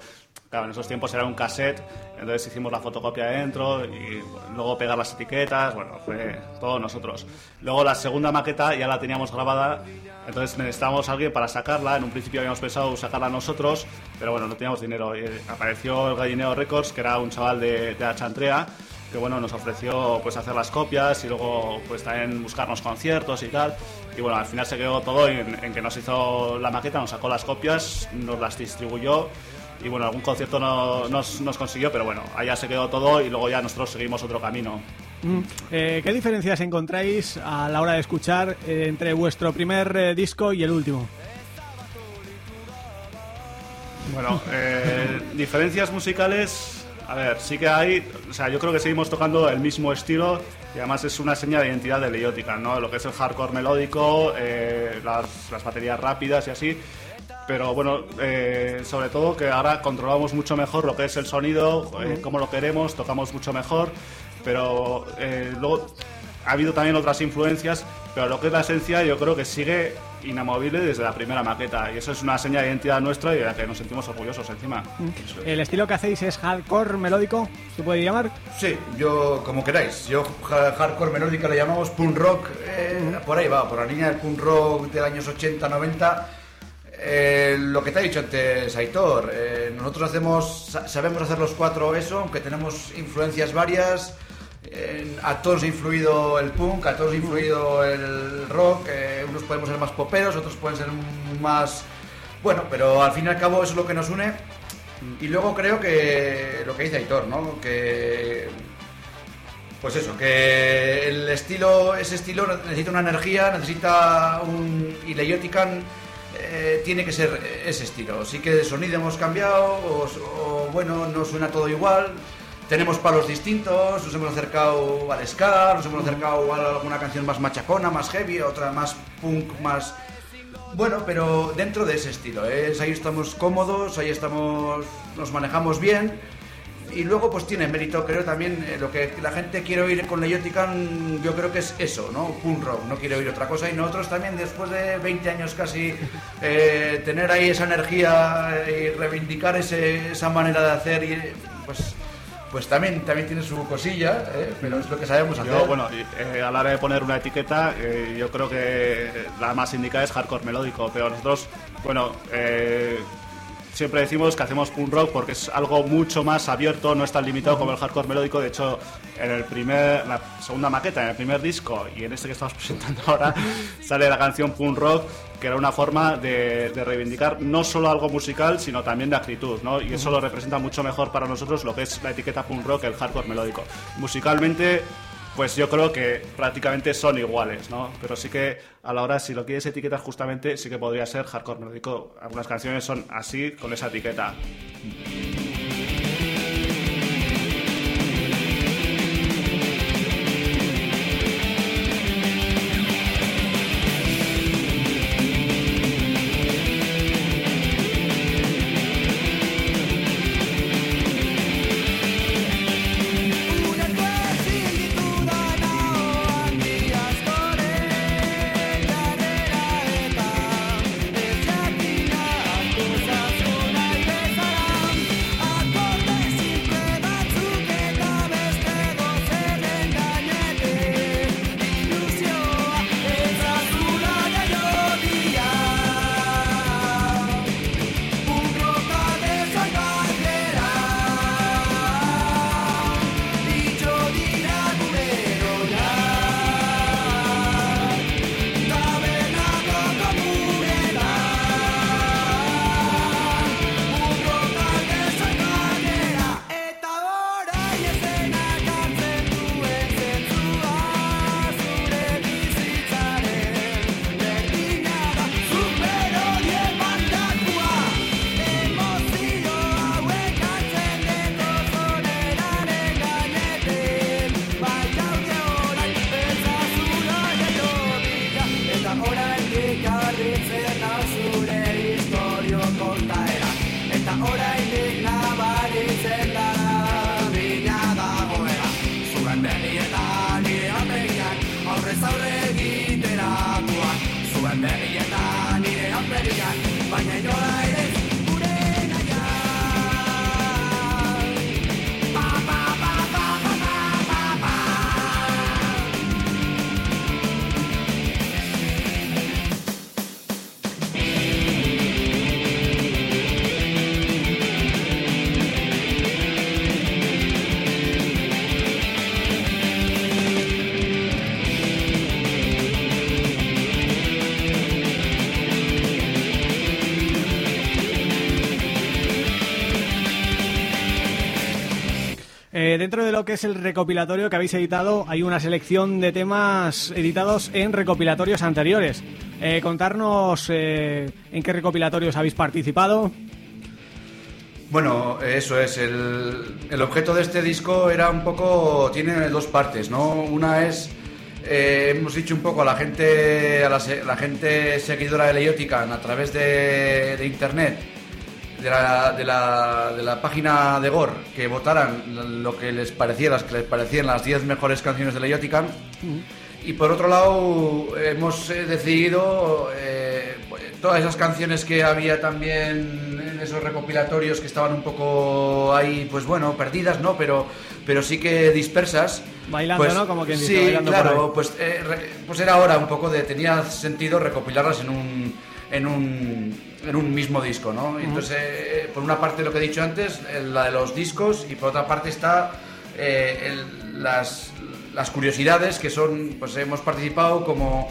claro, en esos tiempos era un cassette, entonces hicimos la fotocopia dentro y luego pegar las etiquetas, bueno, fue todo nosotros. Luego la segunda maqueta ya la teníamos grabada, entonces necesitábamos a alguien para sacarla, en un principio habíamos pensado sacarla nosotros, pero bueno, no teníamos dinero. Y apareció el Gallineo Records, que era un chaval de, de Achantrea, que bueno, nos ofreció pues hacer las copias y luego pues también buscarnos conciertos y tal. Y bueno, al final se quedó todo en, en que nos hizo la maqueta, nos sacó las copias, nos las distribuyó y bueno, algún concierto no, nos, nos consiguió, pero bueno, allá se quedó todo y luego ya nosotros seguimos otro camino. Eh, ¿Qué diferencias encontráis a la hora de escuchar eh, entre vuestro primer eh, disco y el último? Bueno, eh, diferencias musicales, a ver, sí que hay, o sea, yo creo que seguimos tocando el mismo estilo y además es una seña de identidad de Leiotica, ¿no? Lo que es el hardcore melódico, eh, las, las baterías rápidas y así. Pero bueno, eh, sobre todo que ahora controlamos mucho mejor lo que es el sonido, eh, cómo lo queremos, tocamos mucho mejor, pero eh, luego ha habido también otras influencias, pero lo que es la esencia yo creo que sigue inamovible desde la primera maqueta y eso es una seña de identidad nuestra y de la que nos sentimos orgullosos encima. ¿El estilo que hacéis es hardcore melódico? ¿Se puede llamar? Sí, yo como queráis. Yo hardcore melódica le llamamos punk rock. eh, Por ahí va, por la línea del punk rock de años 80, 90. Eh, lo que te ha dicho antes Aitor, eh, nosotros hacemos, sa- sabemos hacer los cuatro eso, aunque tenemos influencias varias. Eh, a todos ha influido el punk, a todos ha influido el rock. eh, unos podemos ser más poperos, otros pueden ser más. Bueno, pero al fin y al cabo eso es lo que nos une. Y luego creo que lo que dice Aitor, ¿no? Que pues eso, que el estilo, ese estilo necesita una energía, necesita un... Y Leiotican eh, tiene que ser ese estilo. Sí que de sonido hemos cambiado, o, o, bueno, no suena todo igual. Tenemos palos distintos, nos hemos acercado al ska, nos hemos acercado a alguna canción más machacona, más heavy, otra más punk, más... Bueno, pero dentro de ese estilo, ¿eh? ahí estamos cómodos, ahí estamos, nos manejamos bien y luego pues tiene mérito, creo también eh, lo que la gente quiere oír con Leyotican, yo creo que es eso, ¿no? Punk rock, no quiere oír otra cosa y nosotros también después de 20 años casi eh, tener ahí esa energía y reivindicar ese- esa manera de hacer y pues pues también también tiene su cosilla, ¿eh? pero es lo que sabemos hacer. Yo, bueno, eh, a la hora de poner una etiqueta, eh, yo creo que la más indicada es hardcore melódico, pero nosotros, bueno, eh, siempre decimos que hacemos punk rock porque es algo mucho más abierto, no es tan limitado como el hardcore melódico. De hecho, en el primer, la segunda maqueta, en el primer disco y en este que estamos [laughs] presentando ahora, sale la canción punk rock, que era una forma de, de reivindicar no solo algo musical, sino también de actitud, ¿no? Y eso lo representa mucho mejor para nosotros lo que es la etiqueta punk rock, el hardcore melódico. Musicalmente pues yo creo que prácticamente son iguales, ¿no? Pero sí que a la hora, si lo quieres etiquetar justamente, sí que podría ser hardcore melódico. Algunas canciones son así, con esa etiqueta. Dentro de lo que es el recopilatorio que habéis editado, hay una selección de temas editados en recopilatorios anteriores. Eh, contarnos eh, en qué recopilatorios habéis participado. Bueno, eso es. El, el objeto de este disco era un poco. Tiene dos partes, ¿no? Una es. eh, hemos dicho un poco a la gente a la, la gente seguidora de Leiotican a través de internet, de la, de, la, de la página de Gore, que votaran lo que les parecía, las que les parecían las 10 mejores canciones de Leiotican. Y por otro lado, hemos eh, decidido eh, pues, todas esas canciones que había también en esos recopilatorios que estaban un poco ahí, pues bueno, perdidas, ¿no? Pero, pero sí que dispersas. Bailando, Pues, ¿no? Como quien dice, sí, bailando por claro, ahí. pues, eh, re- pues era hora un poco de, tenía sentido recopilarlas en un, en un, en un mismo disco, ¿no? Y Entonces, eh, por una parte lo que he dicho antes, eh, la de los discos, y por otra parte está eh, el- las, las curiosidades que son, pues hemos participado como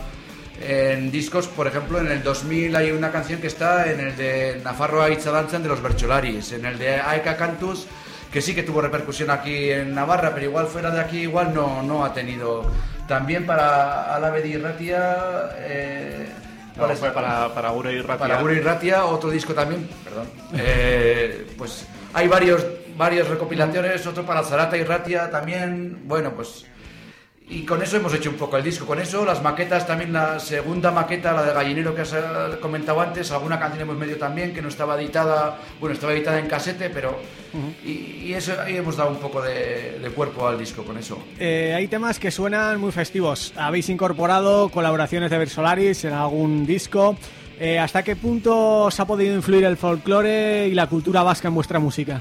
en discos, por ejemplo, en el 2000 hay una canción que está en el de Nafarroa Itzadantzan de los Bercholaris, en el de Aeka Cantus, que sí que tuvo repercusión aquí en Navarra, pero igual fuera de aquí igual no, no ha tenido. También para Alave di Ratia, eh, No, ¿cuál es? fue para, para y Ratia. Para Gure y Ratia, otro disco también, perdón. Eh, pues hay varios, varios recopilatorios, otro para Zarata y Ratia también, bueno, pues... y con eso hemos hecho un poco el disco. Con eso, las maquetas, también la segunda maqueta, la de Gallinero que has eh, comentado antes, alguna canción hemos medio también que no estaba editada, bueno, estaba editada en casete, pero. y, y eso ahí hemos dado un poco de, de cuerpo al disco con eso. Eh, hay temas que suenan muy festivos. Habéis incorporado colaboraciones de Versolaris en algún disco. Eh, ¿Hasta qué punto os ha podido influir el folclore y la cultura vasca en vuestra música?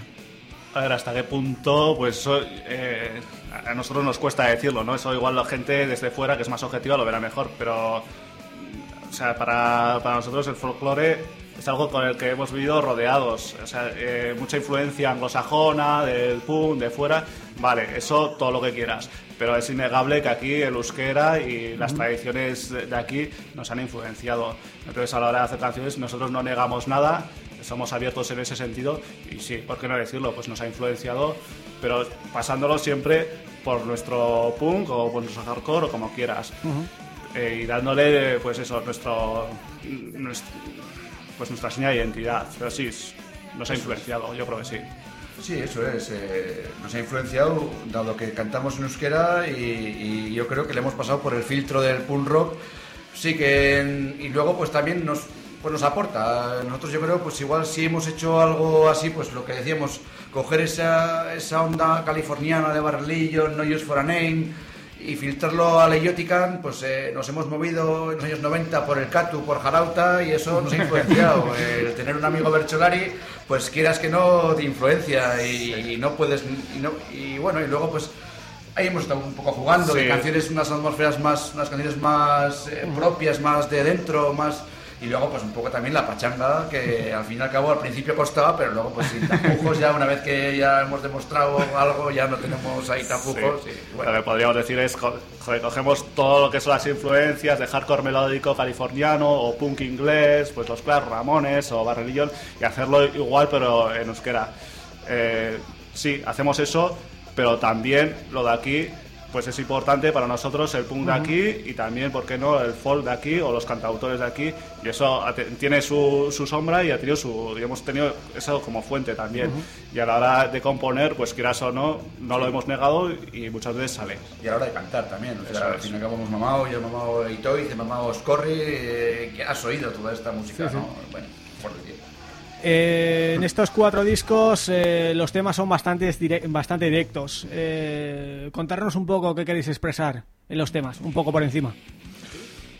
A ver, hasta qué punto, pues eh, a nosotros nos cuesta decirlo, ¿no? Eso igual la gente desde fuera, que es más objetiva, lo verá mejor, pero, o sea, para, para nosotros el folclore es algo con el que hemos vivido rodeados, o sea, eh, mucha influencia anglosajona, del punk, de fuera, vale, eso todo lo que quieras, pero es innegable que aquí el euskera y las tradiciones de de aquí nos han influenciado. Entonces, a la hora de hacer canciones, nosotros no negamos nada, somos abiertos en ese sentido y sí, ¿por qué no decirlo? Pues nos ha influenciado, pero pasándolo siempre por nuestro punk o por nuestro hardcore o como quieras. Eh, y dándole, pues eso, nuestro, nues- pues nuestra señal de identidad. Pero sí, nos ha influenciado, yo creo que sí. Sí, eso es. eh, nos ha influenciado, dado que cantamos en euskera y, y yo creo que le hemos pasado por el filtro del punk rock. Sí que... y luego pues también nos, pues nos aporta. Nosotros yo creo pues igual si hemos hecho algo así, pues lo que decíamos, coger esa, esa onda californiana de Barlillo, No Use for a Name y filtrarlo a Leiotican, pues eh, nos hemos movido en los años 90 por el Catu, por Jarauta y eso nos ha influenciado. [laughs] el tener un amigo Bercholari, pues quieras que no, te influencia y, y no puedes... Y, no- y bueno, y luego pues ahí hemos estado un poco jugando, Sí. de canciones, unas atmósferas más, unas canciones más eh, propias, más de dentro, más... Y luego pues un poco también la pachanga, que al fin y al cabo al principio costaba, pero luego pues sin tapujos ya una vez que ya hemos demostrado algo, ya no tenemos ahí tapujos. Sí. y bueno. Lo que podríamos decir es, joder, cogemos todo lo que son las influencias de hardcore melódico californiano o punk inglés, pues los Clash Ramones o Barry Legion, y hacerlo igual pero en euskera. Eh, sí, hacemos eso, pero también lo de aquí, pues es importante para nosotros el punk de aquí y también, ¿por qué no?, el folk de aquí o los cantautores de aquí, y eso tiene su, su sombra y ha tenido su, y hemos tenido eso como fuente también. Y a la hora de componer, pues quieras o no, no lo hemos negado y muchas veces sale. Y a la hora de cantar también. O sea, al fin y al cabo hemos mamado, yo he mamado Itoiz, he mamado Scorri, eh, que has oído toda esta música, Sí, sí. ¿no? Bueno, por decir. Eh, en estos cuatro discos eh, los temas son bastante, bastante directos. Eh, contarnos un poco qué queréis expresar en los temas, un poco por encima.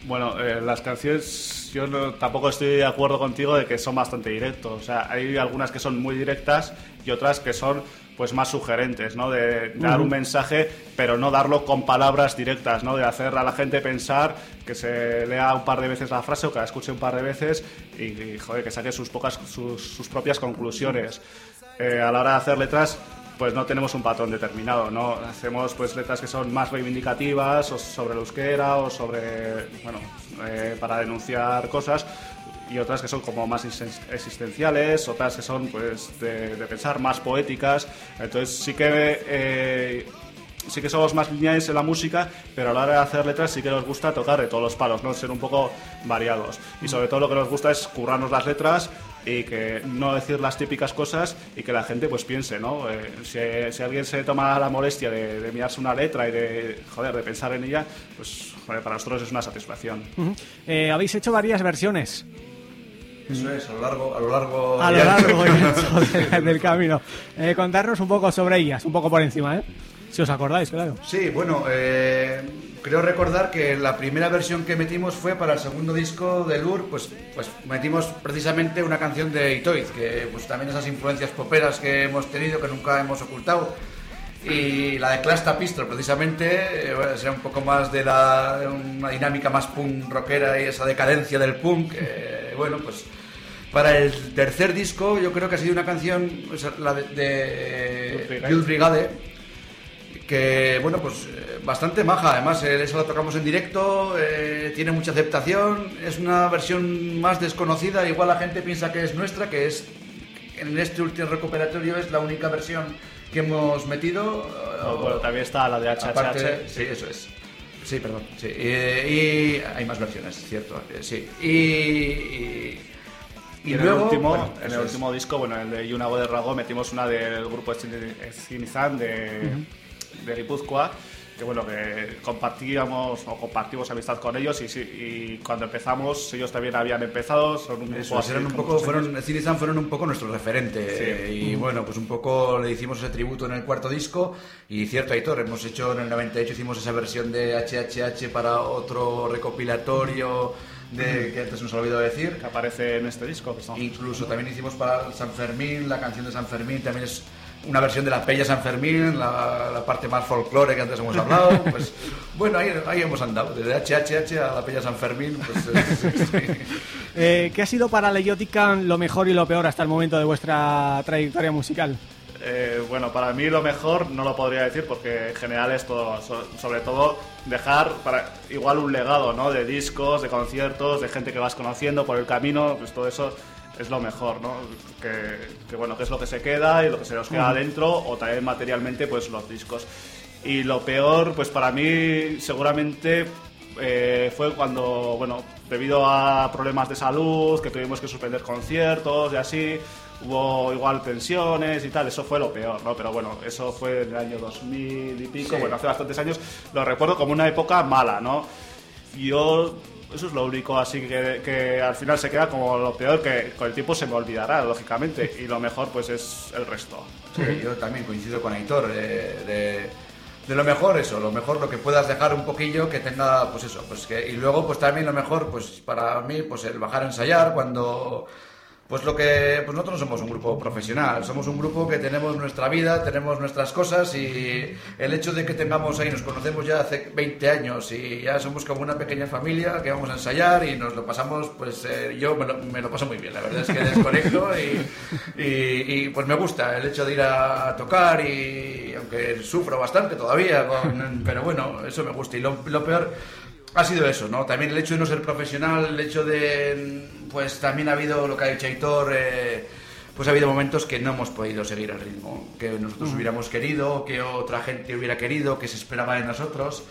Bueno, eh, las canciones, yo no- tampoco estoy de acuerdo contigo de que son bastante directos. O sea, hay algunas que son muy directas y otras que son pues más sugerentes, ¿no? De, de dar un mensaje, pero no darlo con palabras directas, ¿no? De hacer a la gente pensar que se lea un par de veces la frase o que la escuche un par de veces y, y, joder, que saque sus, pocas, sus, sus propias conclusiones. Eh, a la hora de hacer letras, pues no tenemos un patrón determinado, ¿no? Hacemos pues letras que son más reivindicativas o sobre la euskera o sobre, bueno, eh, para denunciar cosas y otras que son como más existen- existenciales, otras que son pues de, de pensar más poéticas. Entonces sí que eh, sí que somos más lineales en la música, pero a la hora de hacer letras sí que nos gusta tocar de todos los palos, ¿no? Ser un poco variados. Y sobre todo lo que nos gusta es currarnos las letras y que no decir las típicas cosas y que la gente pues piense, ¿no? Eh, si, si alguien se toma la molestia de, de mirarse una letra y de, joder, de pensar en ella, pues joder, para nosotros es una satisfacción. Ujú. Eh, habéis hecho varias versiones Eso es, a lo largo... A lo largo, a lo largo y ancho [laughs] de- del camino. Eh, contarnos un poco sobre ellas, un poco por encima, ¿eh? Si os acordáis, claro. Sí, bueno, eh, creo recordar que la primera versión que metimos fue para el segundo disco de Lur, pues, pues metimos precisamente una canción de Itoiz, que pues también esas influencias poperas que hemos tenido, que nunca hemos ocultado. Y la de Clasta Pistol, precisamente, eh, bueno, será un poco más de la, una dinámica más punk rockera y esa decadencia del punk. eh, bueno, pues para el tercer disco yo creo que ha sido una canción, o sea, la de, de Youth Brigade. Que bueno pues eh, bastante maja además eh, esa la tocamos en directo eh, tiene mucha aceptación es una versión más desconocida igual la gente piensa que es nuestra que es en este último recuperatorio es la única versión que hemos metido bueno, también está la de HHH. Aparte, sí, eso es. Sí, perdón. Sí. Y, y hay más versiones, cierto. Sí. Y, y, Y, en, luego, el último, bueno, en el es. último disco, bueno, el de Yuna de Rago, metimos una del grupo Cinizan de, de Guipúzcoa, que bueno, que compartíamos o compartimos amistad con ellos y, sí, y cuando empezamos ellos también habían empezado, son un Eso, así eran un poco, fueron, fueron un poco nuestro referente eh, y bueno, pues un poco le hicimos ese tributo en el cuarto disco y cierto, Aitor, hemos hecho en el 98 hicimos esa versión de HHH para otro recopilatorio de, que antes nos ha olvidado decir. que aparece en este disco. Que estamos Incluso también hicimos para San Fermín, la canción de San Fermín también es una versión de la Pella San Fermín, la, la parte más folclore que antes hemos hablado. [laughs] Pues bueno, ahí, ahí hemos andado, desde HHH a la Pella San Fermín. Pues, [laughs] eh. Eh, ¿Qué ha sido para Leyotica lo mejor y lo peor hasta el momento de vuestra trayectoria musical? Eh, bueno, para mí lo mejor no lo podría decir porque en general es todo, so- sobre todo dejar para igual un legado, ¿no? De discos, de conciertos, de gente que vas conociendo por el camino, pues todo eso es lo mejor, ¿no? Que, que, bueno, que es lo que se queda y lo que se nos queda Ujú. adentro o también materialmente pues los discos. Y lo peor, pues para mí seguramente eh, fue cuando, bueno, debido a problemas de salud, que tuvimos que suspender conciertos y así, hubo igual tensiones y tal, eso fue lo peor, ¿no? Pero bueno, eso fue en el año 2000 y pico, Sí. bueno, hace bastantes años, lo recuerdo como una época mala, ¿no? Yo, eso es lo único así que, que al final se queda como lo peor, que con el tiempo se me olvidará, lógicamente, y lo mejor pues es el resto. Sí, yo también coincido con Aitor. eh, de, de lo mejor eso, lo mejor lo que puedas dejar un poquillo que tenga, pues eso, pues que y luego pues también lo mejor, pues para mí, pues el bajar a ensayar cuando pues lo que pues nosotros no somos un grupo profesional, somos un grupo que tenemos nuestra vida, tenemos nuestras cosas y el hecho de que tengamos ahí, nos conocemos ya hace 20 años y ya somos como una pequeña familia que vamos a ensayar y nos lo pasamos, pues eh, yo me lo, me lo paso muy bien, la verdad es que desconecto [laughs] y, y- y, pues me gusta el hecho de ir a, a tocar y aunque sufro bastante todavía, con- pero bueno, eso me gusta y lo, lo peor ha sido eso, ¿no? También el hecho de no ser profesional, el hecho de, pues también ha habido lo que ha dicho Aitor, eh, pues ha habido momentos que no hemos podido seguir el ritmo que nosotros Ujú. hubiéramos querido, que otra gente hubiera querido, que se esperaba de nosotros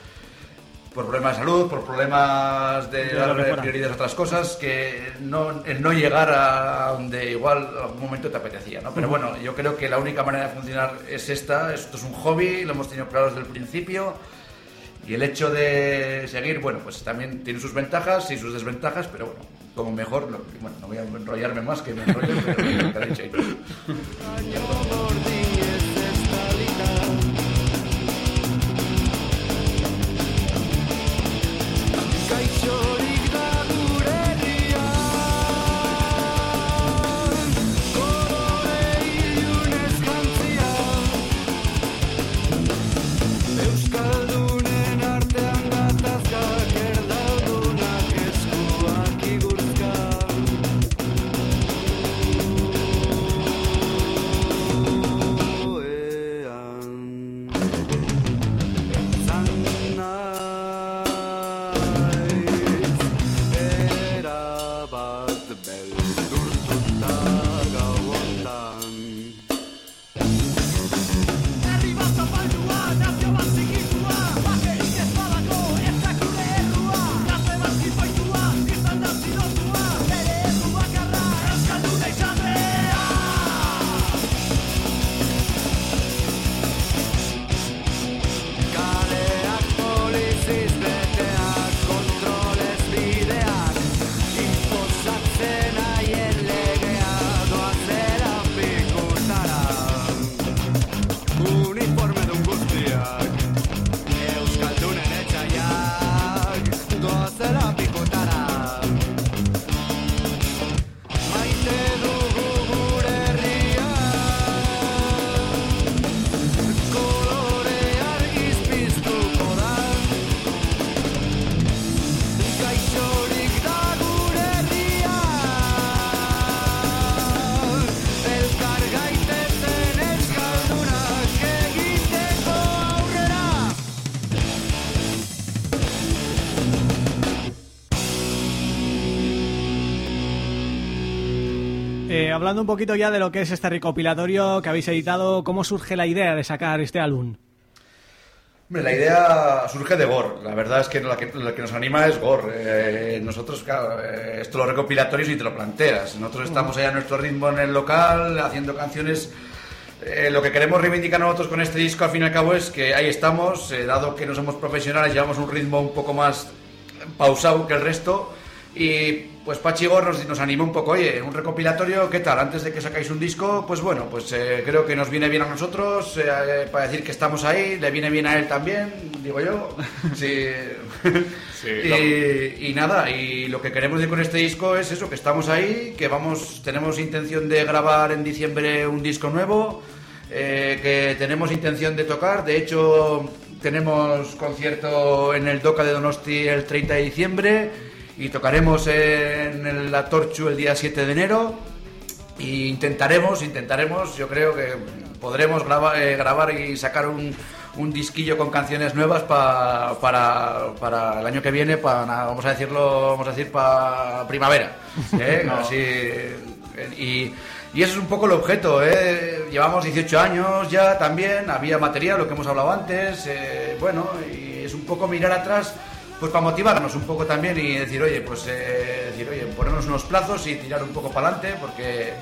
por problemas de salud, por problemas de De dar prioridad a otras cosas, que no, el no llegar a donde igual algún momento te apetecía, ¿no? Pero bueno, yo creo que la única manera de funcionar es esta, esto es un hobby, lo hemos tenido claro desde el principio, y el hecho de seguir, bueno, pues también tiene sus ventajas y sus desventajas, pero bueno, como mejor, bueno, no voy a enrollarme más que me enrollo, pero que hablando un poquito ya de lo que es este recopilatorio que habéis editado, ¿cómo surge la idea de sacar este álbum? La idea surge de Gore. La verdad es que la que, la que nos anima es Gore. Eh, nosotros, claro, eh, esto los recopilatorios y te lo planteas. Nosotros estamos allá a nuestro ritmo en el local, haciendo canciones eh, lo que queremos reivindicar nosotros con este disco al fin y al cabo es que ahí estamos, eh, dado que no somos profesionales, llevamos un ritmo un poco más pausado que el resto. Y pues Pachi Gor nos, nos animó un poco, oye, un recopilatorio, ¿qué tal? Antes de que sacáis un disco, pues bueno, pues eh, creo que nos viene bien a nosotros, eh, eh, para decir que estamos ahí, le viene bien a él también, digo yo. [laughs] Sí. y, y nada, y lo que queremos decir con este disco es eso, que estamos ahí, que vamos, tenemos intención de grabar en diciembre un disco nuevo, eh, que tenemos intención de tocar, de hecho tenemos concierto en el Doca de Donosti el 30 de diciembre y tocaremos en la Torchu el día 7 de enero y intentaremos, intentaremos, yo creo que podremos graba- eh, grabar y sacar un, un disquillo con canciones nuevas pa- para, para el año que viene, para, vamos a decirlo, vamos a decir para primavera. [laughs] ¿eh? No. Así, y, y eso es un poco el objeto. ¿eh? Llevamos 18 años ya también, había material, lo que hemos hablado antes, eh, bueno, y es un poco mirar atrás pues para motivarnos un poco también y decir, oye, pues eh, decir, oye, ponernos unos plazos y tirar un poco para adelante, porque,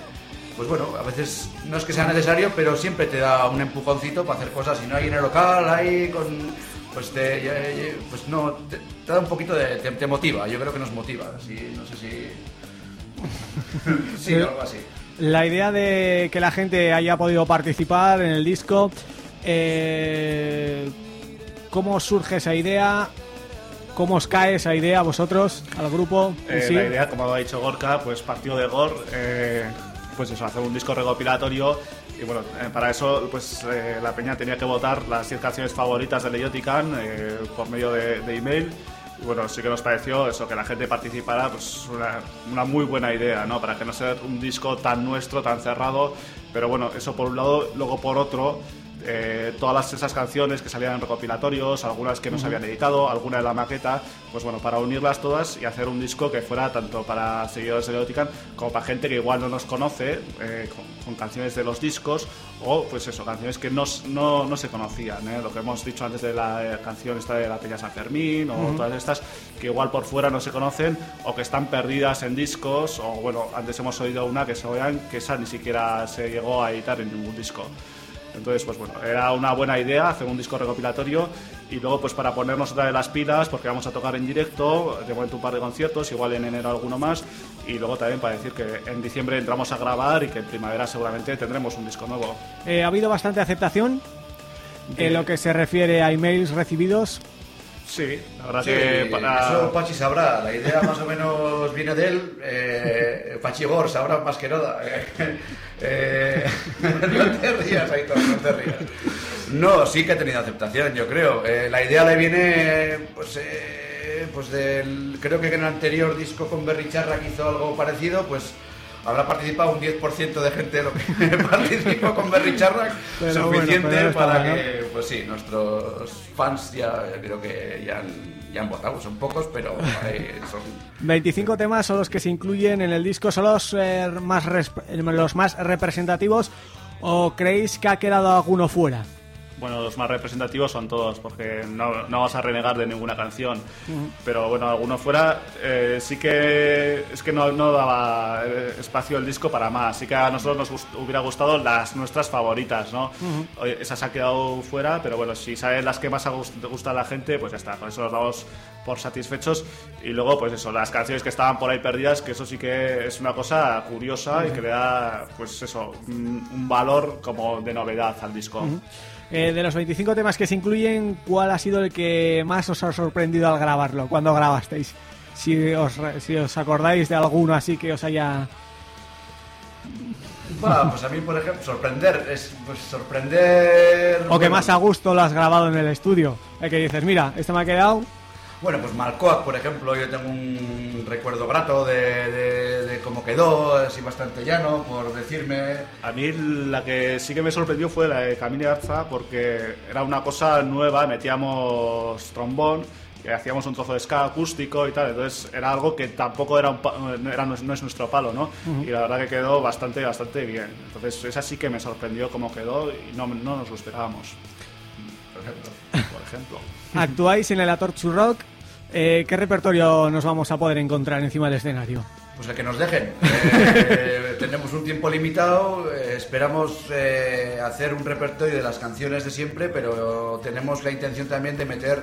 pues bueno, a veces no es que sea necesario, pero siempre te da un empujoncito para hacer cosas. Si no hay en el local, ahí con, pues te, pues no, te, te da un poquito de, te, te motiva. Yo creo que nos motiva. Sí, no sé si, [laughs] sí, algo así. La idea de que la gente haya podido participar en el disco, eh, ¿cómo surge esa idea? ¿Cómo os cae esa idea a vosotros, al grupo? Eh, sí? La idea, como ha dicho Gorka, pues partió de Gor, eh, pues eso, hacer un disco recopilatorio. Y bueno, eh, para eso pues eh, la peña tenía que votar las 10 canciones favoritas de Leyotican eh, por medio de, de email. Y bueno, sí que nos pareció eso, que la gente participara, pues una, una muy buena idea, ¿no? Para que no sea un disco tan nuestro, tan cerrado. Pero bueno, eso por un lado, luego por otro, eh, todas esas canciones que salían en recopilatorios, algunas que nos Ujú. habían editado, alguna de la maqueta, pues bueno, para unirlas todas y hacer un disco que fuera tanto para seguidores de Leotican como para gente que igual no nos conoce, eh, con, con canciones de los discos o pues eso, canciones que no, no, no se conocían, ¿eh? lo que hemos dicho antes de la eh, canción esta de la Peña San Fermín o Ujú. todas estas que igual por fuera no se conocen o que están perdidas en discos o bueno, antes hemos oído una que se oían que esa ni siquiera se llegó a editar en ningún disco. Entonces, pues bueno, era una buena idea hacer un disco recopilatorio y luego pues para ponernos otra de las pilas, porque vamos a tocar en directo, de momento un par de conciertos, igual en enero alguno más, y luego también para decir que en diciembre entramos a grabar y que en primavera seguramente tendremos un disco nuevo. Eh, ¿Ha habido bastante aceptación en lo que se refiere a emails recibidos? Sí, la verdad Sí, que para... Eso Pachi sabrá, la idea más o menos viene de él. Eh, Pachi Gor sabrá más que nada. Eh, [laughs] [laughs] no te rías, Aitor, no te rías. No, sí que ha tenido aceptación, yo creo. Eh, la idea le viene, pues, eh, pues del, creo que en el anterior disco con Berry Charra que hizo algo parecido, pues habrá participado un 10% de gente de lo que [laughs] participó con Berry Charra, Pero suficiente bueno, para que, pues sí, nuestros fans ya creo que ya han, ya han votado, son pocos, pero ahí son 25 temas son los que se incluyen en el disco, ¿son los, eh, más, los más representativos o creéis que ha quedado alguno fuera? Bueno, los más representativos son todos, porque no, no vas a renegar de ninguna canción. Pero bueno, alguno fuera, eh, sí que es que no, no daba eh, espacio el disco para más. Sí que a nosotros nos gust- hubiera gustado las nuestras favoritas, ¿no? Ujú. Oye, esas han quedado fuera, pero bueno, si sabes las que más te gusta a la gente, pues ya está, con eso nos damos por satisfechos. Y luego, pues eso, las canciones que estaban por ahí perdidas, que eso sí que es una cosa curiosa y que le da, pues eso, un, un valor como de novedad al disco. Eh, de los 25 temas que se incluyen, ¿cuál ha sido el que más os ha sorprendido al grabarlo? cuando grabasteis? Si os, si os acordáis de alguno así que os haya... Bueno, pues a mí, por ejemplo, sorprender, es pues sorprender... O que bueno, más a gusto lo has grabado en el estudio. El que dices, mira, este me ha quedado... Bueno, pues Malcoac, por ejemplo, yo tengo un recuerdo grato de, de- de cómo quedó, así bastante llano, por decirme... A mí la que sí que me sorprendió fue la de Camille Arza porque era una cosa nueva, metíamos trombón, y hacíamos un trozo de ska acústico y tal, entonces era algo que tampoco era, un pa- no, era, no es nuestro palo, ¿no? Ujú. Y la verdad que quedó bastante, bastante bien. Entonces esa sí que me sorprendió cómo quedó y no, no nos lo esperábamos. Por ejemplo. Por ejemplo. Actuáis en el Atorchu Rock. Eh, ¿Qué repertorio nos vamos a poder encontrar encima del escenario? Pues el que nos dejen. Eh, [laughs] tenemos un tiempo limitado, eh, esperamos eh, hacer un repertorio de las canciones de siempre, pero tenemos la intención también de meter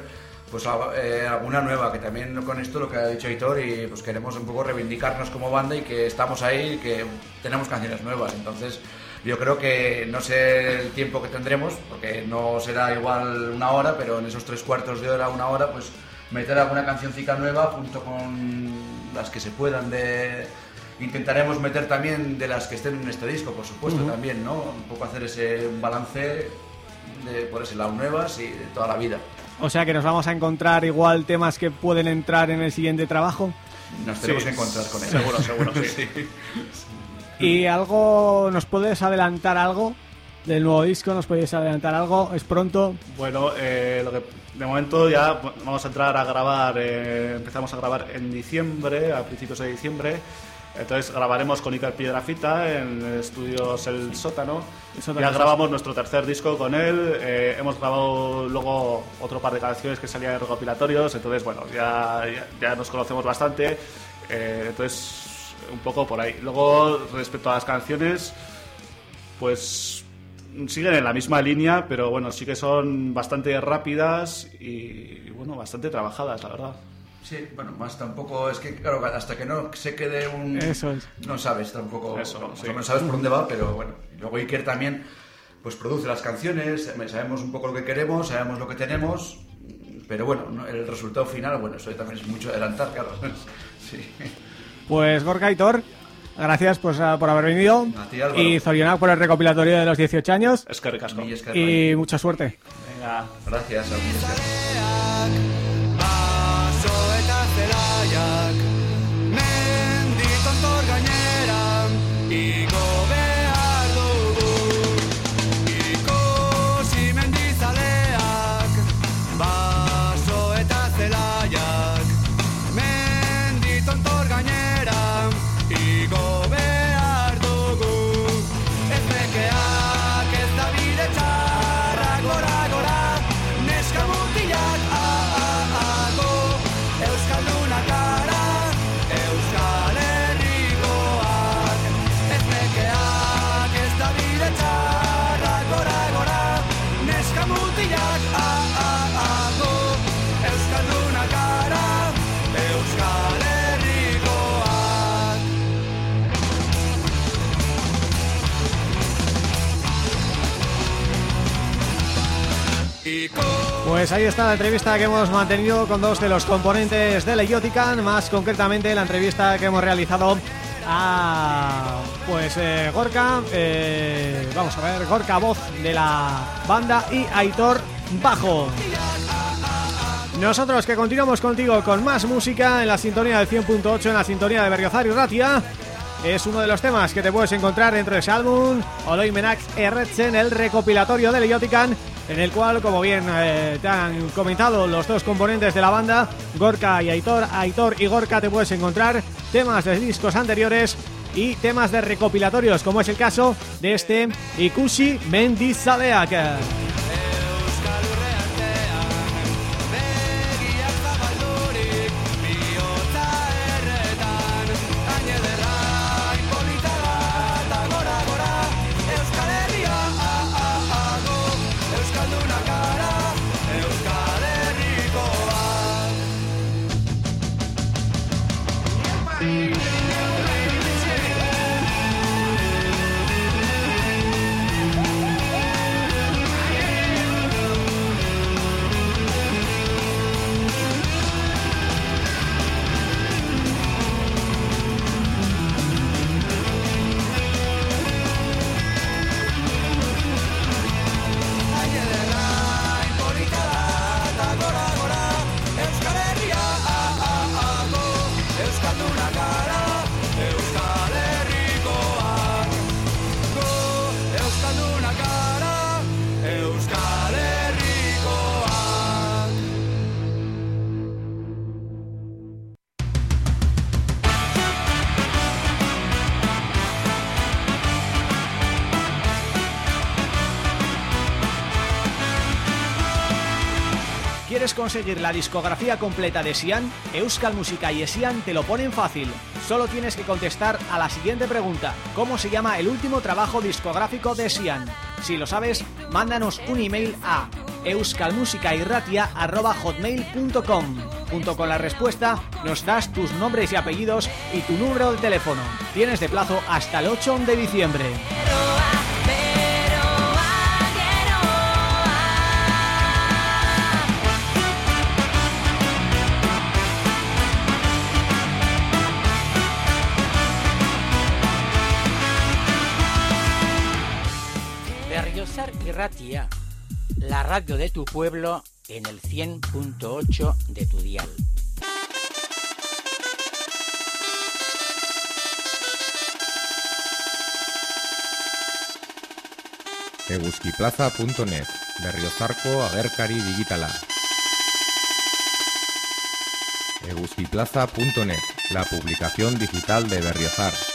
pues a- eh, alguna nueva, que también con esto lo que ha dicho Hitor y pues queremos un poco reivindicarnos como banda y que estamos ahí y que tenemos canciones nuevas. Entonces yo creo que no sé el tiempo que tendremos, porque no será igual una hora, pero en esos tres cuartos de hora, una hora, pues meter alguna cancioncica nueva junto con las que se puedan de intentaremos meter también de las que estén en este disco por supuesto también no un poco hacer ese balance de por ese lado nuevas y de toda la vida. O sea que nos vamos a encontrar igual temas que pueden entrar en el siguiente trabajo. nos tenemos Sí, que encontrar con ellos seguro, seguro, sí. [laughs] ¿Y algo, nos puedes adelantar algo del nuevo disco? ¿Nos podéis adelantar algo? ¿Es pronto? Bueno, eh, lo que de momento ya vamos a entrar a grabar, eh, empezamos a grabar en diciembre, a principios de diciembre. Entonces grabaremos con Iker Piedrafita en estudios El Sótano. El Sótano, ya grabamos nuestro tercer disco con él. eh, hemos grabado luego otro par de canciones que salían en recopilatorios. Entonces, bueno, ya, ya, ya nos conocemos bastante. eh, entonces, un poco por ahí. Luego, respecto a las canciones, pues siguen en la misma línea, pero bueno, sí que son bastante rápidas y, bueno, bastante trabajadas, la verdad. sí bueno más tampoco es que claro hasta que no se quede un Eso es. no sabes tampoco Eso, más sí. o menos sabes por dónde va pero bueno y luego Iker también pues produce las canciones sabemos un poco lo que queremos sabemos lo que tenemos pero bueno no- el resultado final bueno eso también es mucho adelantar claro [laughs] sí Pues Gorka y Thor, gracias pues, a- por haber venido. A ti, y Zorionak por el recopilatorio de los 18 años. Es que ricasco. Mila esker, bai. Y mucha suerte. Venga. gracias a Pues ahí está la entrevista que hemos mantenido con dos de los componentes de Leiotican, más concretamente la entrevista que hemos realizado a pues eh, Gorka, eh, vamos a ver, Gorka voz de la banda y Aitor bajo. Nosotros que continuamos contigo con más música en la sintonía del 100.8, en la sintonía de Berriozar y Ratia. Es uno de los temas que te puedes encontrar dentro de ese álbum, Oloimenak Erretzen, el recopilatorio de Leiotican, en el cual, como bien eh, te han comentado los dos componentes de la banda, Gorka y Aitor, Aitor y Gorka, te puedes encontrar temas de discos anteriores y temas de recopilatorios, como es el caso de este Ikusi Mendizaleak. ¿Quieres conseguir la discografía completa de Sian? Euskal Música y Sian te lo ponen fácil. Solo tienes que contestar a la siguiente pregunta. ¿Cómo se llama el último trabajo discográfico de Sian? Si lo sabes, mándanos un email a euskalmusicairratia.hotmail.com Junto con la respuesta, nos das tus nombres y apellidos y tu número de teléfono. Tienes de plazo hasta el 8 de diciembre. La radio de tu pueblo en el 100.8 de tu dial. Eguzkiplaza.net Berriozarko agerkari digitala Eguzkiplaza.net La publicación digital de Berriozar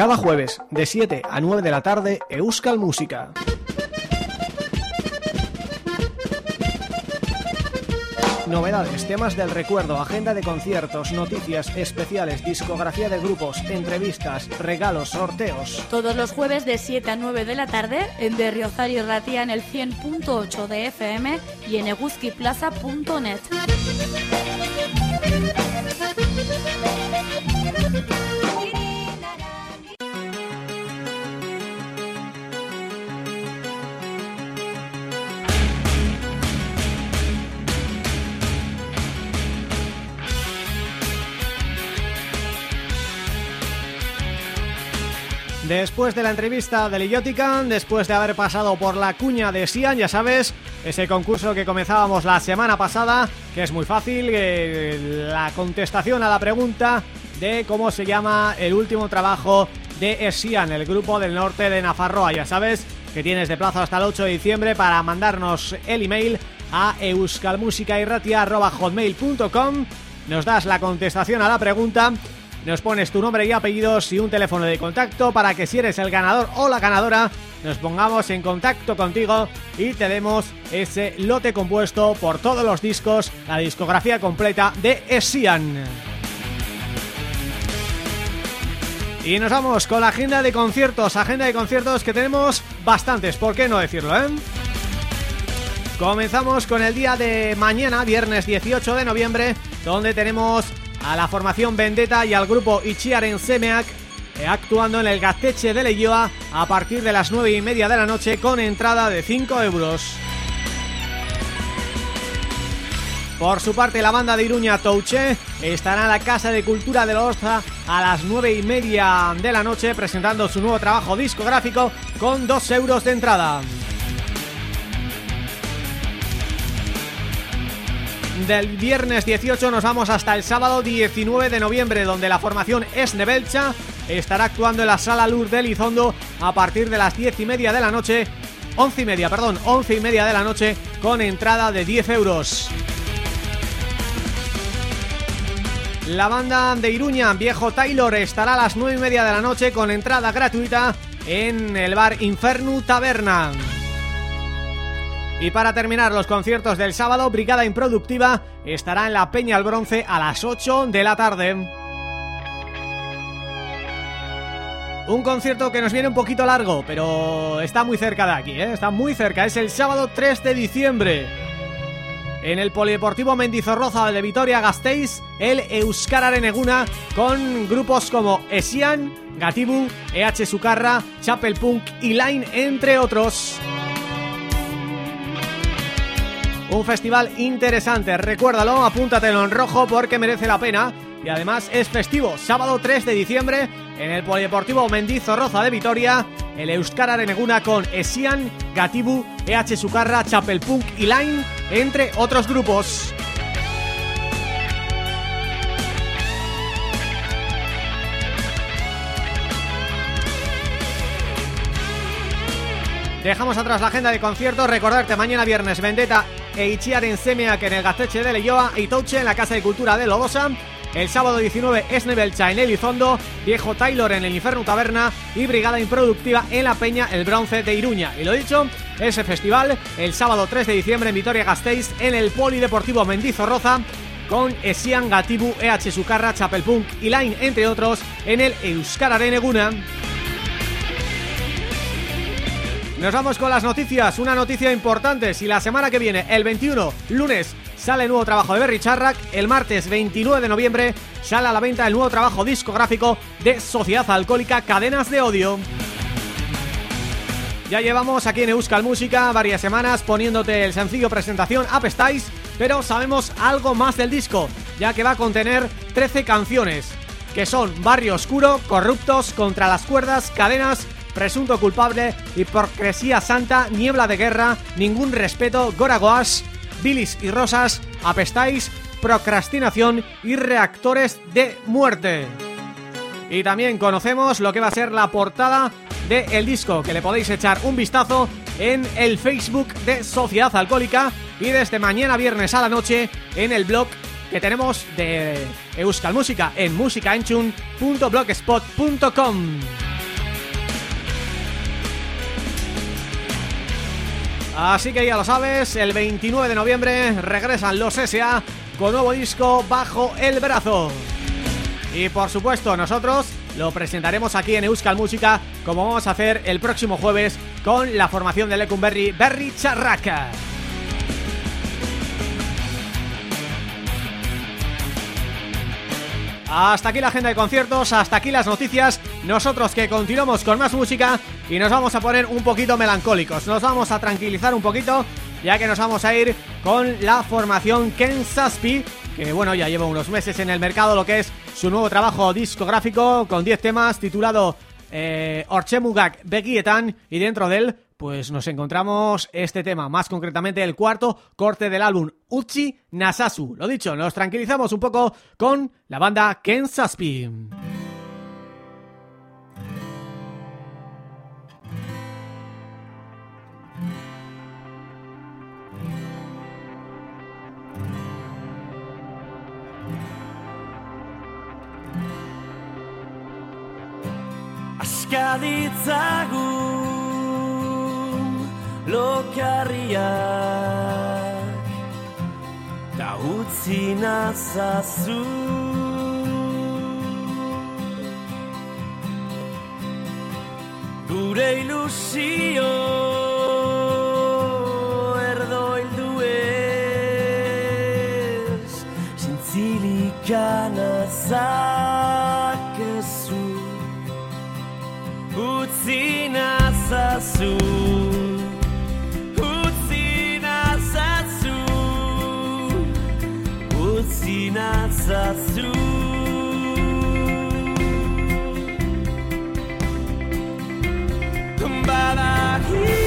Cada jueves, de 7 a 9 de la tarde, Euskal Música. Novedades, temas del recuerdo, agenda de conciertos, noticias especiales, discografía de grupos, entrevistas, regalos, sorteos. Todos los jueves de 7 a 9 de la tarde en Berriozar y Ratia en el 100.8 de FM y en eguzquiplaza.net. Después de la entrevista de Lillotican, después de haber pasado por la cuña de Sian, ya sabes, ese concurso que comenzábamos la semana pasada, que es muy fácil, eh, la contestación a la pregunta de cómo se llama el último trabajo de Sian, el grupo del norte de Nafarroa, ya sabes que tienes de plazo hasta el 8 de diciembre para mandarnos el email a euskalmusicairratia.hotmail.com nos das la contestación a la pregunta nos pones tu nombre y apellidos y un teléfono de contacto para que si eres el ganador o la ganadora nos pongamos en contacto contigo y te demos ese lote compuesto por todos los discos, la discografía completa de Esian. Y nos vamos con la agenda de conciertos, agenda de conciertos que tenemos bastantes, ¿por qué no decirlo, eh? Comenzamos con el día de mañana, viernes 18 de noviembre, donde tenemos a la formación Vendetta y al grupo Ichiaren Semeak eh, actuando en el Gasteche de Leyoa a partir de las 9 y media de la noche con entrada de 5 euros. Por su parte, la banda de Iruña Touche estará en la Casa de Cultura de Loza a las 9 y media de la noche presentando su nuevo trabajo discográfico con 2 euros de entrada. Del viernes 18 nos vamos hasta el sábado 19 de noviembre donde la formación Esnebelcha estará actuando en la Sala Luz de Lizondo a partir de las 10 y media de la noche 11 y media, perdón, 11 y media de la noche con entrada de 10 euros. La banda de Iruña, Viejo Taylor, estará a las 9 y media de la noche con entrada gratuita en el bar Infernu Taberna. Y para terminar los conciertos del sábado, Brigada Improductiva estará en la Peña al Bronce a las 8 de la tarde. Un concierto que nos viene un poquito largo, pero está muy cerca de aquí, ¿eh? está muy cerca. Es el sábado 3 de diciembre. En el Polideportivo Mendizorroza de Vitoria-Gasteiz, el Euskar Areneguna, con grupos como Esian, Gatibu, EH Sucarra, Chapel Punk y Line, entre otros. Un festival interesante, recuérdalo, apúntatelo en rojo porque merece la pena y además es festivo, sábado 3 de diciembre en el Polideportivo Mendizorroza de Vitoria, el Euskar Areneguna con Esian, Gatibu, EH Sucarra, Chapel Punk y Line, entre otros grupos. Dejamos atrás la agenda de conciertos, recordarte mañana viernes Vendetta e Itxiaren Semeak en el Gazteche de Leyoa y Touche en la Casa de Cultura de Lodosa. El sábado 19 es Nebelcha en Elizondo, Viejo Taylor en el Inferno Taberna y Brigada Improductiva en La Peña, el Bronce de Iruña. Y lo dicho, ese festival el sábado 3 de diciembre en Vitoria-Gasteiz en el Polideportivo Mendizorroza con Esian, Gatibu, EH Sucarra, Chapelpunk y Line, entre otros, en el Euskararen Eguna. Nos vamos con las noticias, una noticia importante, si la semana que viene, el 21, lunes, sale el nuevo trabajo de Berry Charrac, el martes 29 de noviembre sale a la venta el nuevo trabajo discográfico de Sociedad Alcohólica Cadenas de Odio. Ya llevamos aquí en Euskal Música varias semanas poniéndote el sencillo presentación Apestáis, pero sabemos algo más del disco, ya que va a contener 13 canciones, que son Barrio Oscuro, Corruptos, Contra las Cuerdas, Cadenas, Presunto Culpable, Hipocresía Santa, Niebla de Guerra, Ningún Respeto, Goragoas, Bilis y Rosas, Apestáis, Procrastinación y Reactores de Muerte. Y también conocemos lo que va a ser la portada del disco, que le podéis echar un vistazo en el Facebook de Sociedad Alcohólica y desde mañana viernes a la noche en el blog que tenemos de Euskal Música en musicaenchun.blogspot.com Así que ya lo sabes, el 29 de noviembre regresan los S.A. con nuevo disco bajo el brazo. Y por supuesto nosotros lo presentaremos aquí en Euskal Música como vamos a hacer el próximo jueves con la formación de Lecumberri Berry Charraca. Hasta aquí la agenda de conciertos, hasta aquí las noticias. Nosotros que continuamos con más música Y nos vamos a poner un poquito melancólicos. Nos vamos a tranquilizar un poquito Ya que nos vamos a ir con la formación Ken Saspi Que bueno, ya lleva unos meses en el mercado Lo que es su nuevo trabajo discográfico Con 10 temas titulado eh, Orchemugak Begietan Y dentro de él pues nos encontramos este tema, más concretamente el cuarto corte del álbum Uchi Nasasu. Lo dicho, nos tranquilizamos un poco con la banda Ken Saspi. Askaditzagun lokarriak Ta utzi nazazu. Gure ilusio erdoildu ez Zintzilikana zakezu Utzi nazazu naz Badakit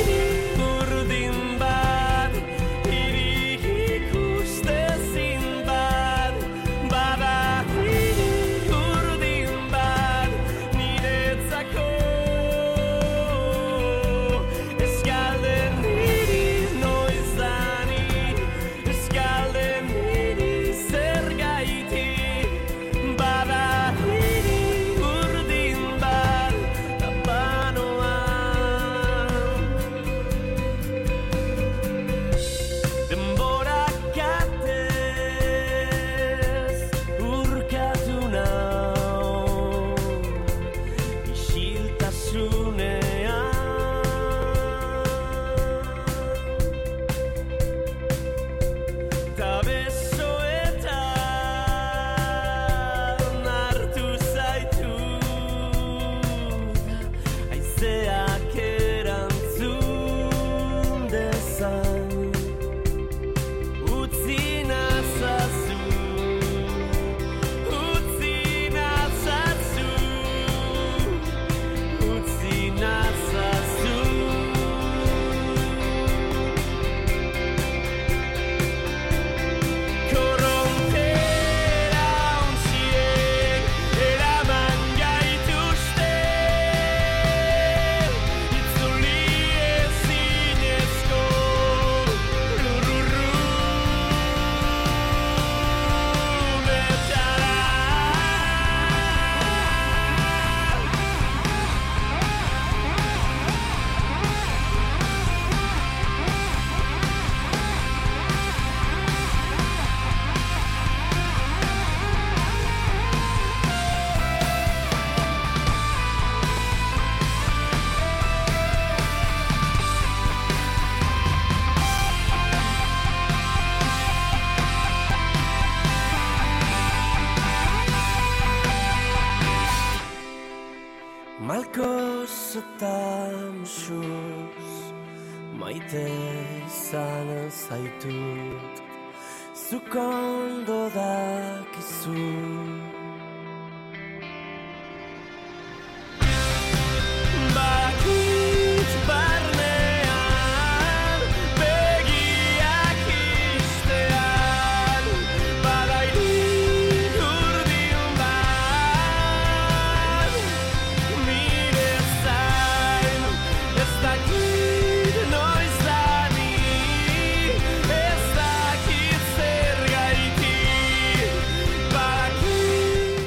Eta musuz Maite izan zaitut Zuk ondo dakizu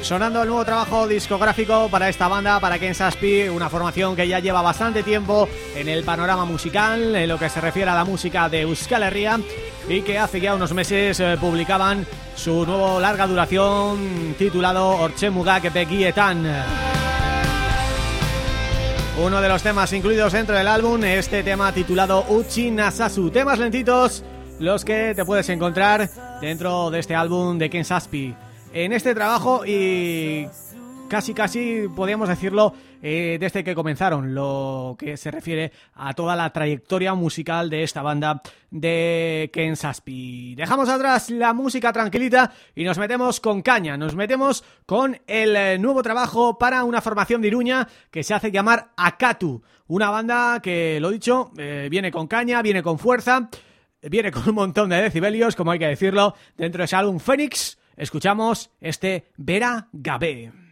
Sonando el nuevo trabajo discográfico para esta banda, para Ken Saspi, una formación que ya lleva bastante tiempo en el panorama musical, en lo que se refiere a la música de Euskal Herria y que hace ya unos meses eh, publicaban su nuevo larga duración titulado Orchemugak Begietan. Uno de los temas incluidos dentro del álbum, este tema titulado Uchi Nasasu. Temas lentitos, los que te puedes encontrar dentro de este álbum de Ken Saspi. En este trabajo y casi casi podríamos decirlo eh, desde que comenzaron, lo que se refiere a toda la trayectoria musical de esta banda de Ken Saspi. Dejamos atrás la música tranquilita y nos metemos con caña, nos metemos con el eh, nuevo trabajo para una formación de Iruña que se hace llamar Akatu, una banda que, lo dicho, eh, viene con caña, viene con fuerza, viene con un montón de decibelios, como hay que decirlo, dentro de ese álbum Fénix, escuchamos este Vera Gabé.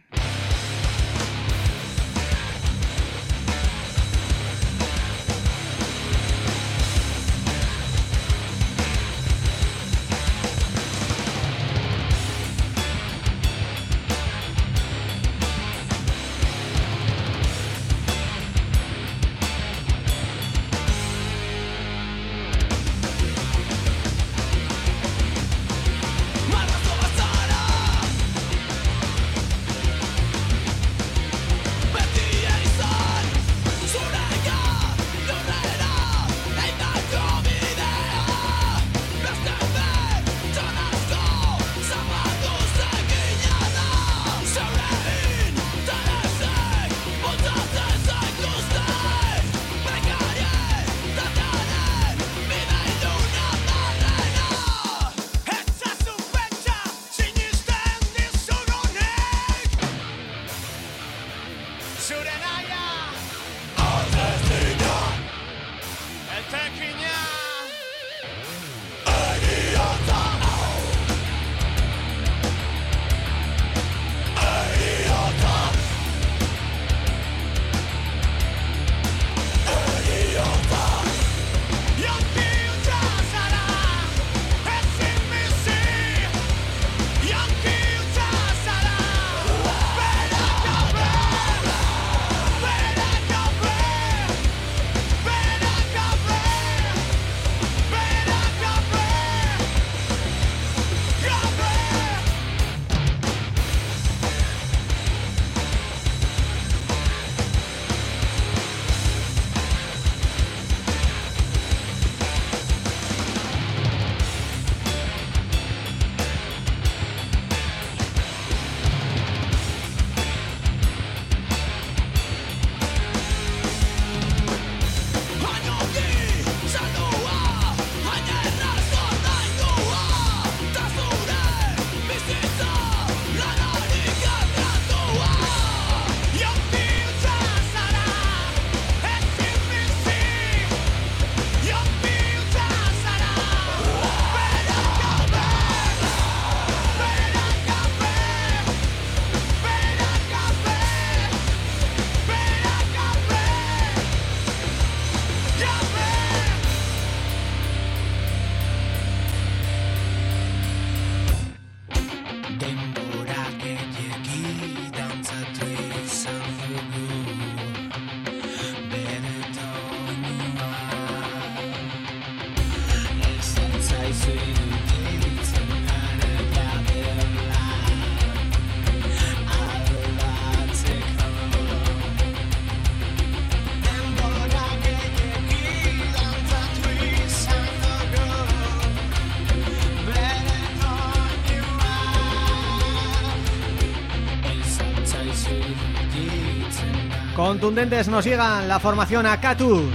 Contundentes nos llegan la formación Akatu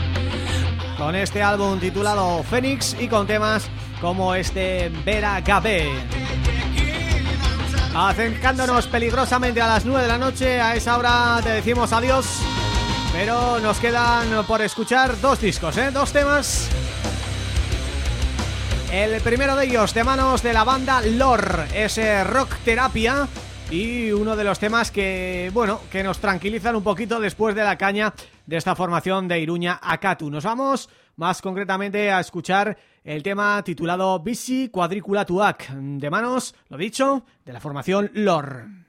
con este álbum titulado Fénix y con temas como este Vera Gabé. Acercándonos peligrosamente a las 9 de la noche, a esa hora te decimos adiós, pero nos quedan por escuchar dos discos, ¿eh? dos temas. El primero de ellos de manos de la banda Lore, ese rock terapia y uno de los temas que, bueno, que nos tranquilizan un poquito después de la caña de esta formación de Iruña Akatu. Nos vamos más concretamente a escuchar el tema titulado Bici Cuadrícula Tuac, de manos, lo dicho, de la formación LOR.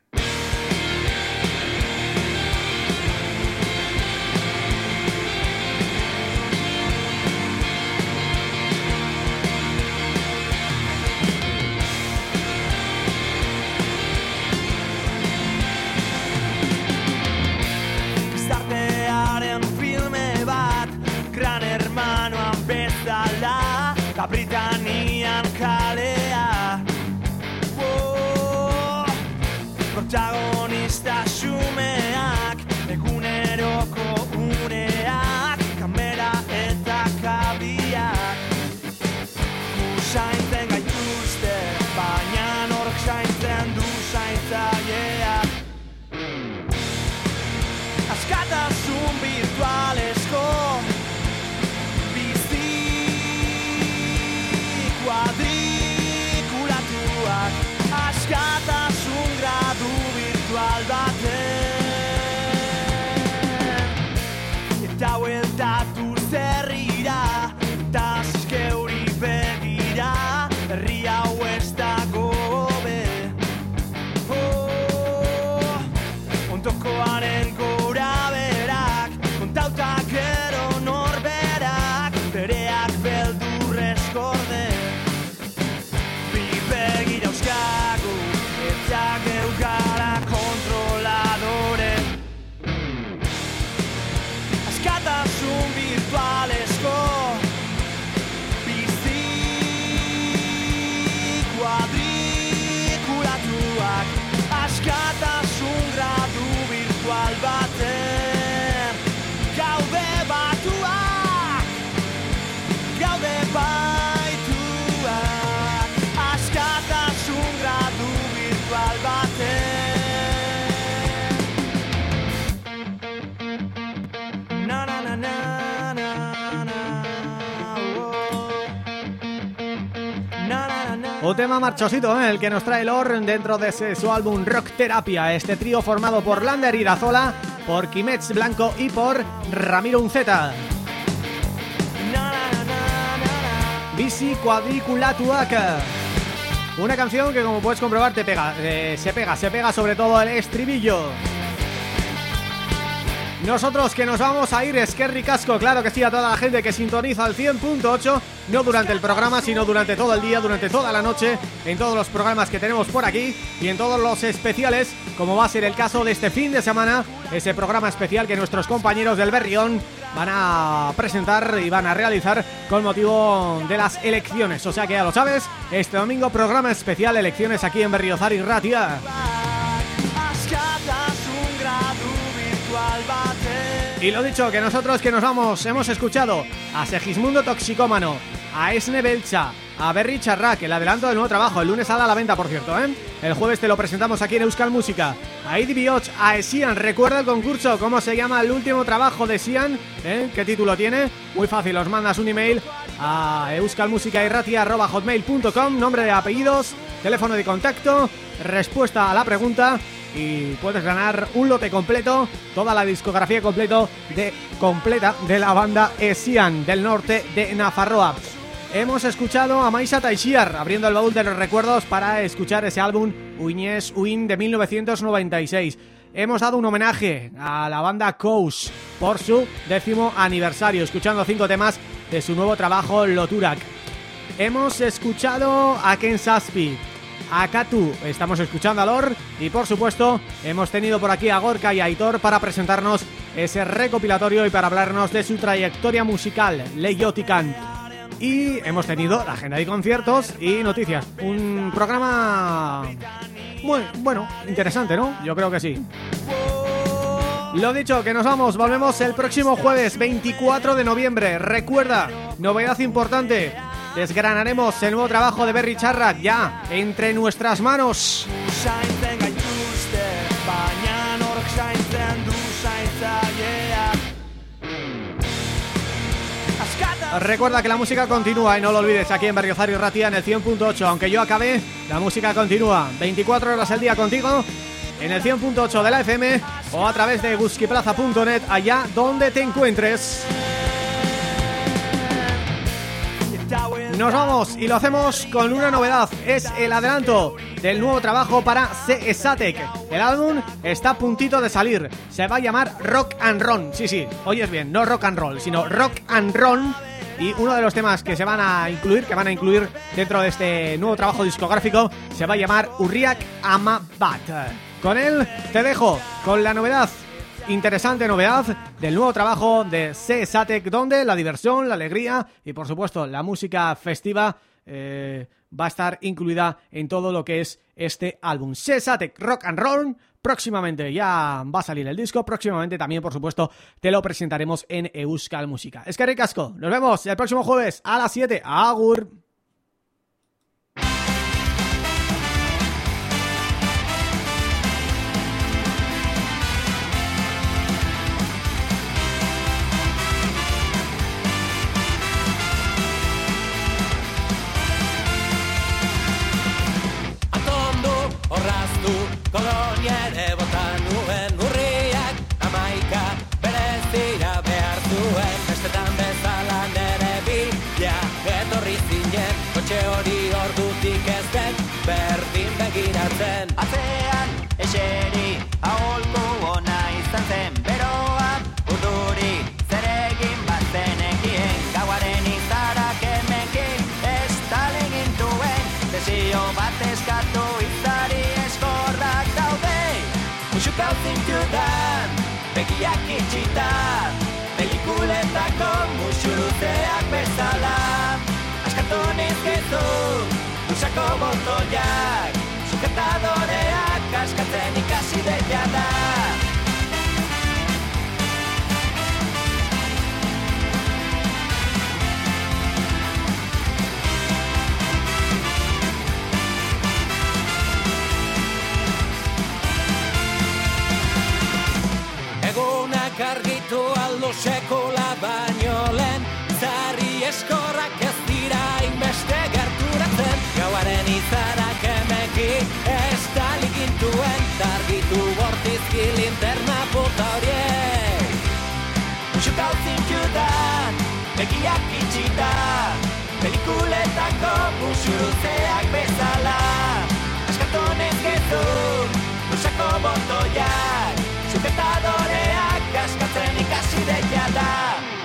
Un tema marchosito, ¿eh? el que nos trae Lor dentro de su álbum Rock Terapia, este trío formado por Lander Irazola, por Kimetz Blanco y por Ramiro Unceta. Bici Cuadrícula Tuaca. Una canción que como puedes comprobar te pega, eh, se pega, se pega sobre todo el estribillo. Nosotros que nos vamos a ir, es que ricasco, claro que sí, a toda la gente que sintoniza el 100.8, no durante el programa, sino durante todo el día, durante toda la noche, en todos los programas que tenemos por aquí y en todos los especiales, como va a ser el caso de este fin de semana, ese programa especial que nuestros compañeros del Berrión van a presentar y van a realizar con motivo de las elecciones. O sea que ya lo sabes, este domingo programa especial elecciones aquí en Berriozar y Ratia. Y lo dicho, que nosotros que nos vamos hemos escuchado a Segismundo Toxicómano, a Esne Belcha, a Berry Charrac, el adelanto del nuevo trabajo, el lunes sale a la venta, por cierto, ¿eh? El jueves te lo presentamos aquí en Euskal Música. A Idi Bioch, a Esian, recuerda el concurso, ¿cómo se llama el último trabajo de Esian? ¿Eh? ¿Qué título tiene? Muy fácil, os mandas un email a euskalmusicairratia.com, nombre de apellidos, teléfono de contacto, respuesta a la pregunta y puedes ganar un lote completo, toda la discografía completo de completa de la banda Esian del norte de Nafarroa. Hemos escuchado a Maisa Taixiar abriendo el baúl de los recuerdos para escuchar ese álbum Uñez Uin de 1996. Hemos dado un homenaje a la banda Coach por su décimo aniversario, escuchando cinco temas de su nuevo trabajo Loturak. Hemos escuchado a Ken Saspi, a Katu, estamos escuchando a Lor y por supuesto hemos tenido por aquí a Gorka y a Aitor para presentarnos ese recopilatorio y para hablarnos de su trayectoria musical, Leyotican. Y hemos tenido la agenda de conciertos y noticias. Un programa muy, bueno, interesante, ¿no? Yo creo que sí. Lo dicho, que nos vamos, volvemos el próximo jueves 24 de noviembre. Recuerda, novedad importante, desgranaremos el nuevo trabajo de Berry Charrak ya entre nuestras manos. Recuerda que la música continúa y no lo olvides aquí en Berriozar y Ratia en el 100.8 Aunque yo acabe, la música continúa. 24 horas al día contigo en el 100.8 de la FM o a través de guskiplaza.net allá donde te encuentres Nos vamos y lo hacemos con una novedad. Es el adelanto del nuevo trabajo para CESATEC El álbum está a puntito de salir. Se va a llamar Rock and Roll. Sí, sí, oyes bien, no Rock and Roll, sino Rock and Roll. Y uno de los temas que se van a incluir, que van a incluir dentro de este nuevo trabajo discográfico, se va a llamar Urriak Amabat. Con él te dejo con la novedad, interesante novedad del nuevo trabajo de C. Satek, donde la diversión, la alegría y por supuesto la música festiva eh, va a estar incluida en todo lo que es este álbum. C. Satek Rock and Roll próximamente ya va a salir el disco, próximamente también, por supuesto, te lo presentaremos en Euskal Música. Es que Casco, nos vemos el próximo jueves a las 7. Agur. Kolonia ere bota nuen urriak Amaika berezira behar zuen. Bestetan bezala nere bila etorri zinen Kotxe hori ordutik ez den berdin begiratzen. Atzean eseri sekula baino lehen Zarri eskorrak ez dira inbeste gerturatzen. Gauaren izarak emeki ez da ligintuen Targitu bortizki linterna puta horiek. Musuka zintudan, begiak itxita Pelikuletako musuruzeak bezala. Askatu nizkizu, lusako botoiak Sujetadoreak askatzen together.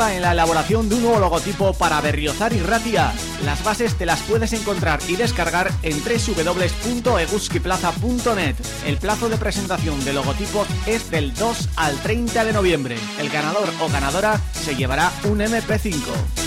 En la elaboración de un nuevo logotipo para Berriozar y Ratia Las bases te las puedes encontrar y descargar en www.eguskiplaza.net. El plazo de presentación de logotipos es del 2 al 30 de noviembre. El ganador o ganadora se llevará un MP5.